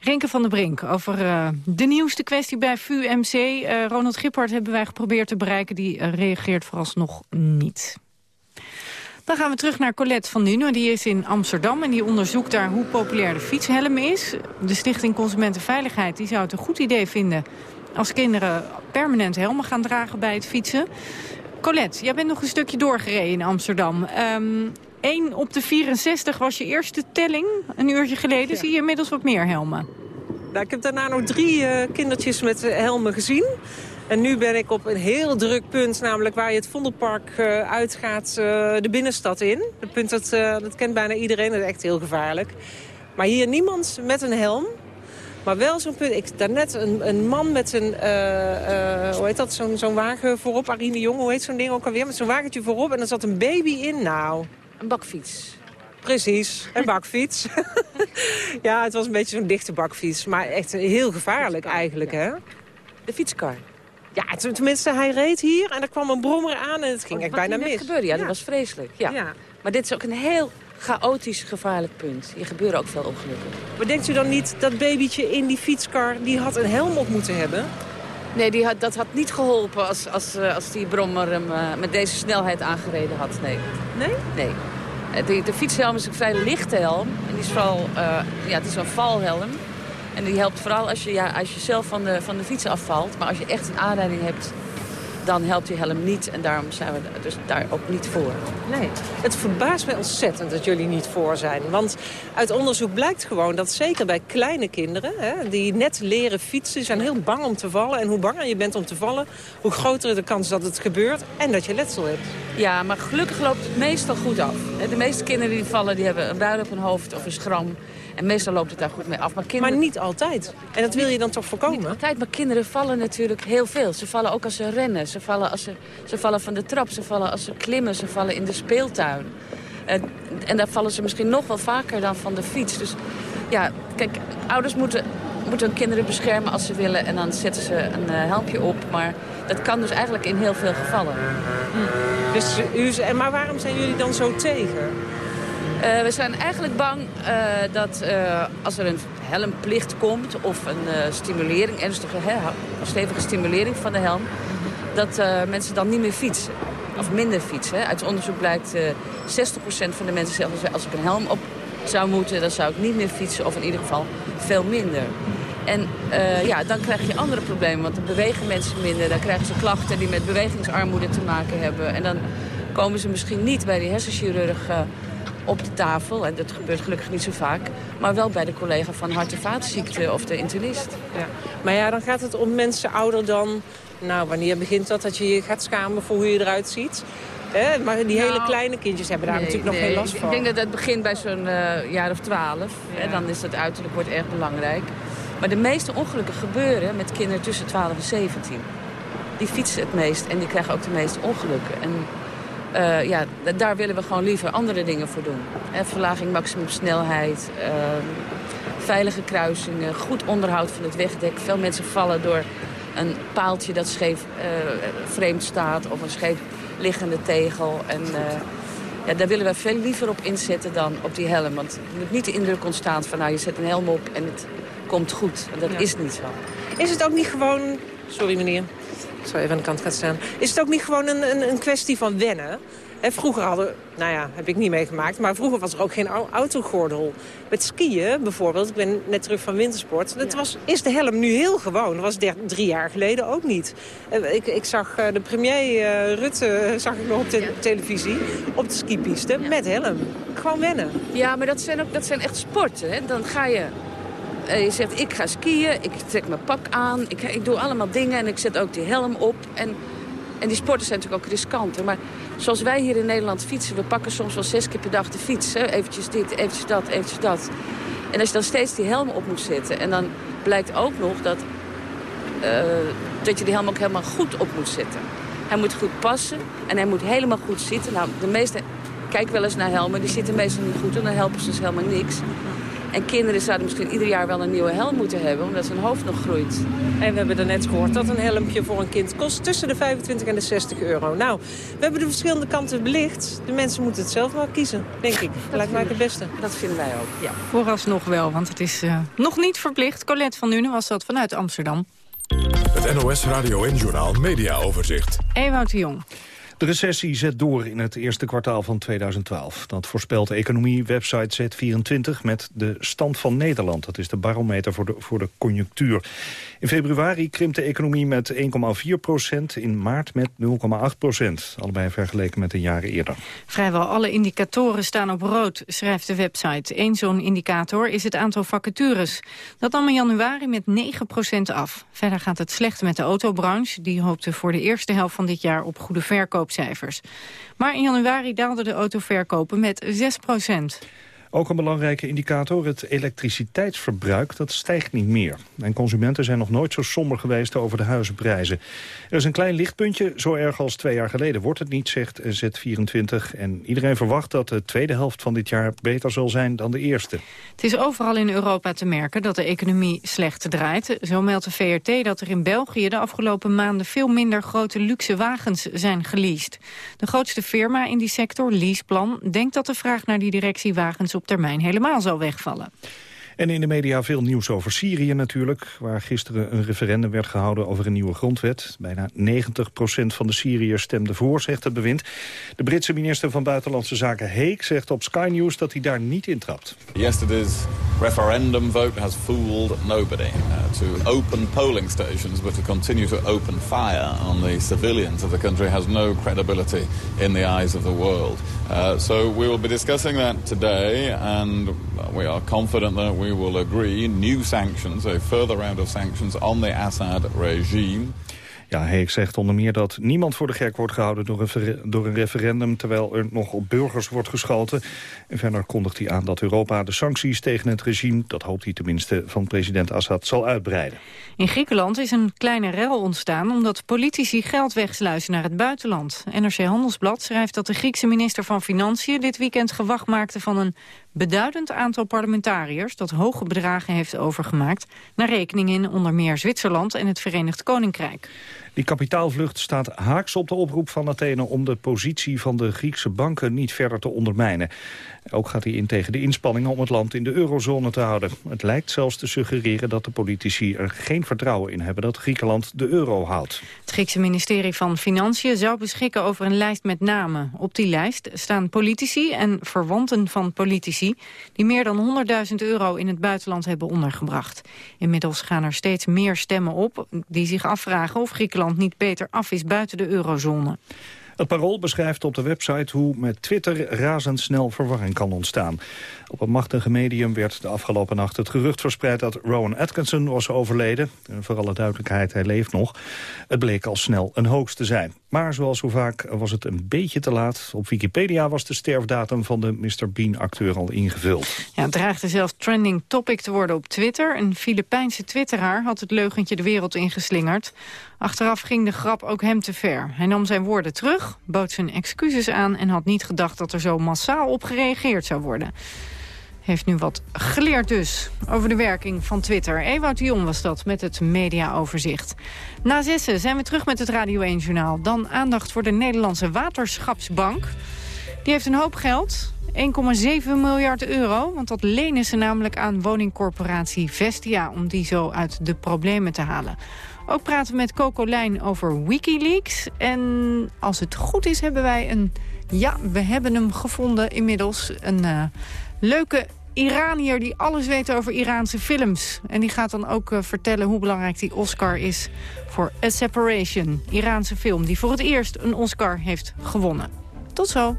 Renke van der Brink over uh, de nieuwste kwestie bij VUMC. Uh, Ronald Gippard hebben wij geprobeerd te bereiken. Die uh, reageert vooralsnog niet. Dan gaan we terug naar Colette van Nuenen. Die is in Amsterdam en die onderzoekt daar hoe populair de fietshelm is. De Stichting Consumentenveiligheid die zou het een goed idee vinden... als kinderen permanent helmen gaan dragen bij het fietsen. Colette, jij bent nog een stukje doorgereden in Amsterdam. Um, 1 op de 64 was je eerste telling, een uurtje geleden. Zie je inmiddels wat meer helmen? Nou, ik heb daarna nog drie uh, kindertjes met helmen gezien. En nu ben ik op een heel druk punt, namelijk waar je het Vondelpark uh, uitgaat, uh, de binnenstad in. Dat punt dat, dat kent bijna iedereen, dat is echt heel gevaarlijk. Maar hier niemand met een helm. Maar wel zo'n punt. Ik daarnet een, een man met een, uh, uh, hoe heet dat, zo'n zo'n wagen voorop. Arine Jong, hoe heet zo'n ding ook alweer? Met zo'n wagentje voorop en er zat een baby in. Nou, een bakfiets. Precies, een bakfiets. (laughs) ja, het was een beetje zo'n dichte bakfiets. Maar echt heel gevaarlijk eigenlijk, hè? De fietskar. Ja, tenminste, hij reed hier en er kwam een brommer aan en het ging oh, echt bijna mis. gebeurde, ja, dat was vreselijk. Ja. ja. Maar dit is ook een heel chaotisch gevaarlijk punt. Hier gebeuren ook veel ongelukken. Maar denkt u dan niet dat babytje in die fietskar... die had een helm op moeten hebben? Nee, die had, dat had niet geholpen als, als, eh, als die brommer hem uh, met deze snelheid aangereden had. Nee. Nee? Nee. Eh, de, de fietshelm is een vrij lichte helm. En die is vooral, uh, ja, het is een valhelm. En die helpt vooral als je, ja, als je zelf van de, van de fiets afvalt. Maar als je echt een aanrijding hebt dan helpt die helm niet. En daarom zijn we dus daar ook niet voor. Nee, het verbaast mij ontzettend dat jullie niet voor zijn. Want uit onderzoek blijkt gewoon dat zeker bij kleine kinderen... Hè, die net leren fietsen, zijn heel bang om te vallen. En hoe banger je bent om te vallen, hoe groter de kans dat het gebeurt... en dat je letsel hebt. Ja, maar gelukkig loopt het meestal goed af. De meeste kinderen die vallen, die hebben een buil op hun hoofd of een schram... En meestal loopt het daar goed mee af. Maar, kinderen... maar niet altijd. En dat wil je dan toch voorkomen? Niet altijd, maar kinderen vallen natuurlijk heel veel. Ze vallen ook als ze rennen. Ze vallen, als ze, ze vallen van de trap. Ze vallen als ze klimmen. Ze vallen in de speeltuin. En, en daar vallen ze misschien nog wel vaker dan van de fiets. Dus ja, kijk, ouders moeten, moeten hun kinderen beschermen als ze willen. En dan zetten ze een uh, helmpje op. Maar dat kan dus eigenlijk in heel veel gevallen. Hm. Dus, u, maar waarom zijn jullie dan zo tegen? Uh, we zijn eigenlijk bang uh, dat uh, als er een helmplicht komt of een stimulering, ernstige, hè, stevige stimulering van de helm, dat mensen dan niet meer fietsen. Of minder fietsen. Uit onderzoek blijkt 60% van de mensen zeggen, als ik een helm op zou moeten, dan zou ik niet meer fietsen of in ieder geval veel minder. En ja, dan krijg je andere problemen, want dan bewegen mensen minder. Dan krijgen ze klachten die met bewegingsarmoede te maken hebben. En dan komen ze misschien niet bij die hersenchirurg op de tafel. En dat gebeurt gelukkig niet zo vaak. Maar wel bij de collega van hart- en vaatziekten of de internist. Ja. Maar ja, dan gaat het om mensen ouder dan... Nou, wanneer begint dat dat je je gaat schamen voor hoe je eruit ziet? Maar die hele nou, kleine kindjes hebben daar natuurlijk nog geen last van. Ik denk dat het begint bij zo'n uh, jaar of twaalf. Dan is dat uiterlijk wordt erg belangrijk. Maar de meeste ongelukken gebeuren met kinderen tussen 12 en 17. Die fietsen het meest en die krijgen ook de meeste ongelukken. En uh, ja, daar willen we gewoon liever andere dingen voor doen. Hè, verlaging maximumsnelheid, uh, veilige kruisingen, goed onderhoud van het wegdek. Veel mensen vallen door een paaltje dat scheef uh, vreemd staat of een scheef liggende tegel. En, ja, daar willen we veel liever op inzetten dan op die helm. Want er moet niet de indruk ontstaan van nou, je zet een helm op en het komt goed. En dat is niet zo. Is het ook niet gewoon... Sorry meneer. Ik zal even aan de kant gaan staan. Is het ook niet gewoon een, een, een kwestie van wennen? He, vroeger hadden, nou ja, heb ik niet meegemaakt, maar vroeger was er ook geen autogordel. Met skiën bijvoorbeeld, ik ben net terug van wintersport, dat was, is de helm nu heel gewoon. Dat was drie jaar geleden ook niet. Eh, ik, ik zag eh, de premier uh, Rutte zag ik nog op de televisie, op de skipiste, met helm. Gewoon wennen. Ja, maar dat zijn, ook, dat zijn echt sporten. Hè? Dan ga je je zegt, ik ga skiën, ik trek mijn pak aan, ik, ik doe allemaal dingen en ik zet ook die helm op. En, en die sporten zijn natuurlijk ook riskanter. Maar zoals wij hier in Nederland fietsen, we pakken soms wel zes keer per dag de fiets. Hè? Eventjes dit, eventjes dat, eventjes dat. En als je dan steeds die helm op moet zetten en dan blijkt ook nog dat, uh, dat je die helm ook helemaal goed op moet zetten. Hij moet goed passen en hij moet helemaal goed zitten. Nou, de meeste, kijk wel eens naar helmen, die zitten meestal niet goed en dan helpen ze dus helemaal niks. En kinderen zouden misschien ieder jaar wel een nieuwe helm moeten hebben... omdat hun hoofd nog groeit. En we hebben er net gehoord dat een helmpje voor een kind kost tussen de 25 en de 60 euro. Nou, we hebben de verschillende kanten belicht. De mensen moeten het zelf maar kiezen, denk ik. Dat lijkt mij het beste. Dat vinden wij ook, ja. Vooralsnog wel, want het is uh, nog niet verplicht. Colette van Nuenen was dat vanuit Amsterdam. Het NOS Radio en Journaal Media Overzicht. Ewout de Jong. De recessie zet door in het eerste kwartaal van 2012. Dat voorspelt de economie-website Z24 met de stand van Nederland. Dat is de barometer voor de, voor de conjunctuur. In februari krimpt de economie met 1,4 procent, in maart met 0,8 procent. Allebei vergeleken met een jaar eerder. Vrijwel alle indicatoren staan op rood, schrijft de website. Eén zo'n indicator is het aantal vacatures. Dat nam in januari met 9 procent af. Verder gaat het slecht met de autobranche. Die hoopte voor de eerste helft van dit jaar op goede verkoopcijfers. Maar in januari daalden de autoverkopen met 6 procent. Ook een belangrijke indicator, het elektriciteitsverbruik, dat stijgt niet meer. En consumenten zijn nog nooit zo somber geweest over de huizenprijzen. Er is een klein lichtpuntje, zo erg als twee jaar geleden wordt het niet, zegt Z24. En iedereen verwacht dat de tweede helft van dit jaar beter zal zijn dan de eerste. Het is overal in Europa te merken dat de economie slecht draait. Zo meldt de VRT dat er in België de afgelopen maanden veel minder grote luxe wagens zijn geleased. De grootste firma in die sector, Leaseplan, denkt dat de vraag naar die directiewagens termijn helemaal zal wegvallen. En in de media veel nieuws over Syrië natuurlijk... waar gisteren een referendum werd gehouden over een nieuwe grondwet. Bijna 90% van de Syriërs stemde voor, zegt het bewind. De Britse minister van Buitenlandse Zaken Heek zegt op Sky News... dat hij daar niet in trapt. Yesterday's referendum vote has fooled nobody. Uh, to open polling stations, but to continue to open fire on the civilians of the country... has no credibility in the eyes of the world. Uh, so we will be discussing that today, and we are confident that we will agree new sanctions, a further round of sanctions on the Assad regime. Ja, Heek zegt onder meer dat niemand voor de gek wordt gehouden door een, door een referendum, terwijl er nog op burgers wordt geschoten. En verder kondigt hij aan dat Europa de sancties tegen het regime, dat hoopt hij tenminste van president Assad, zal uitbreiden. In Griekenland is een kleine rel ontstaan omdat politici geld wegsluizen naar het buitenland. NRC Handelsblad schrijft dat de Griekse minister van Financiën dit weekend gewacht maakte van een beduidend aantal parlementariërs dat hoge bedragen heeft overgemaakt naar rekeningen in onder meer Zwitserland en het Verenigd Koninkrijk. Die kapitaalvlucht staat haaks op de oproep van Athene om de positie van de Griekse banken niet verder te ondermijnen. Ook gaat hij in tegen de inspanningen om het land in de eurozone te houden. Het lijkt zelfs te suggereren dat de politici er geen vertrouwen in hebben dat Griekenland de euro houdt. Het Griekse ministerie van Financiën zou beschikken over een lijst met namen. Op die lijst staan politici en verwanten van politici die meer dan 100.000 euro in het buitenland hebben ondergebracht. Inmiddels gaan er steeds meer stemmen op die zich afvragen of Griekenland niet beter af is buiten de eurozone. Het Parool beschrijft op de website hoe met Twitter razendsnel verwarring kan ontstaan. Op een machtige medium werd de afgelopen nacht het gerucht verspreid dat Rowan Atkinson was overleden. En voor alle duidelijkheid, hij leeft nog. Het bleek al snel een hoax te zijn. Maar zoals zo vaak was het een beetje te laat. Op Wikipedia was de sterfdatum van de Mr. Bean-acteur al ingevuld. Ja, het dreigde zelfs trending topic te worden op Twitter. Een Filipijnse twitteraar had het leugentje de wereld ingeslingerd. Achteraf ging de grap ook hem te ver. Hij nam zijn woorden terug, bood zijn excuses aan... en had niet gedacht dat er zo massaal op gereageerd zou worden. Heeft nu wat geleerd dus over de werking van Twitter. Ewout Jong was dat met het mediaoverzicht. Na zessen zijn we terug met het Radio 1-journaal. Dan aandacht voor de Nederlandse Waterschapsbank. Die heeft een hoop geld, 1,7 miljard euro. Want dat lenen ze namelijk aan woningcorporatie Vestia... om die zo uit de problemen te halen. Ook praten we met Coco Lijn over Wikileaks. En als het goed is hebben wij een... Ja, we hebben hem gevonden inmiddels. Een uh, leuke Iranier die alles weet over Iraanse films. En die gaat dan ook uh, vertellen hoe belangrijk die Oscar is voor A Separation. Iraanse film die voor het eerst een Oscar heeft gewonnen. Tot zo.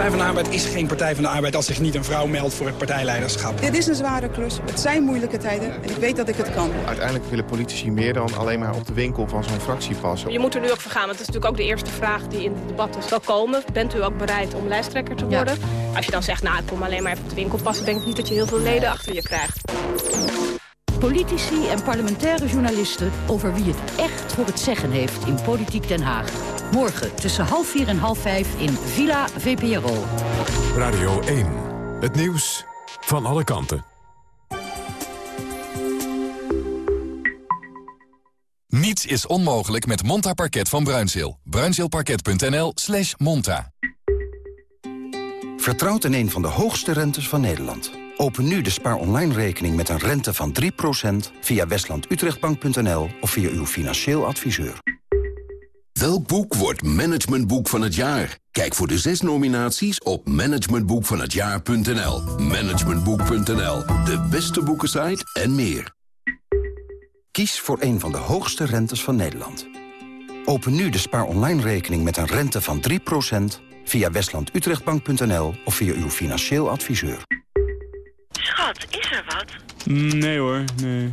Partij van de Arbeid is geen Partij van de Arbeid als zich niet een vrouw meldt voor het partijleiderschap. Dit is een zware klus. Het zijn moeilijke tijden en ik weet dat ik het kan. Uiteindelijk willen politici meer dan alleen maar op de winkel van zo'n fractie passen. Je moet er nu ook voor gaan, want het is natuurlijk ook de eerste vraag die in de debatten zal komen. Bent u ook bereid om lijsttrekker te worden? Als je dan zegt, nou ik kom alleen maar even op de winkel passen, denk ik niet dat je heel veel leden achter je krijgt. Politici en parlementaire journalisten over wie het echt voor het zeggen heeft in Politiek Den Haag. Morgen tussen half vier en half vijf in Villa VPRO. Radio 1. Het nieuws van alle kanten. Niets is onmogelijk met Monta Parket van Bruinzeel. Bruinzeelparket.nl slash monta. Vertrouwt in een van de hoogste rentes van Nederland. Open nu de spaar online rekening met een rente van 3% via westlandutrechtbank.nl of via uw financieel adviseur. Welk boek wordt managementboek van het jaar? Kijk voor de zes nominaties op managementboekvanhetjaar.nl. Managementboek.nl, de beste boekensite en meer. Kies voor een van de hoogste rentes van Nederland. Open nu de spaar online rekening met een rente van 3% via westlandutrechtbank.nl of via uw financieel adviseur. Schat, is er wat? Nee hoor, nee.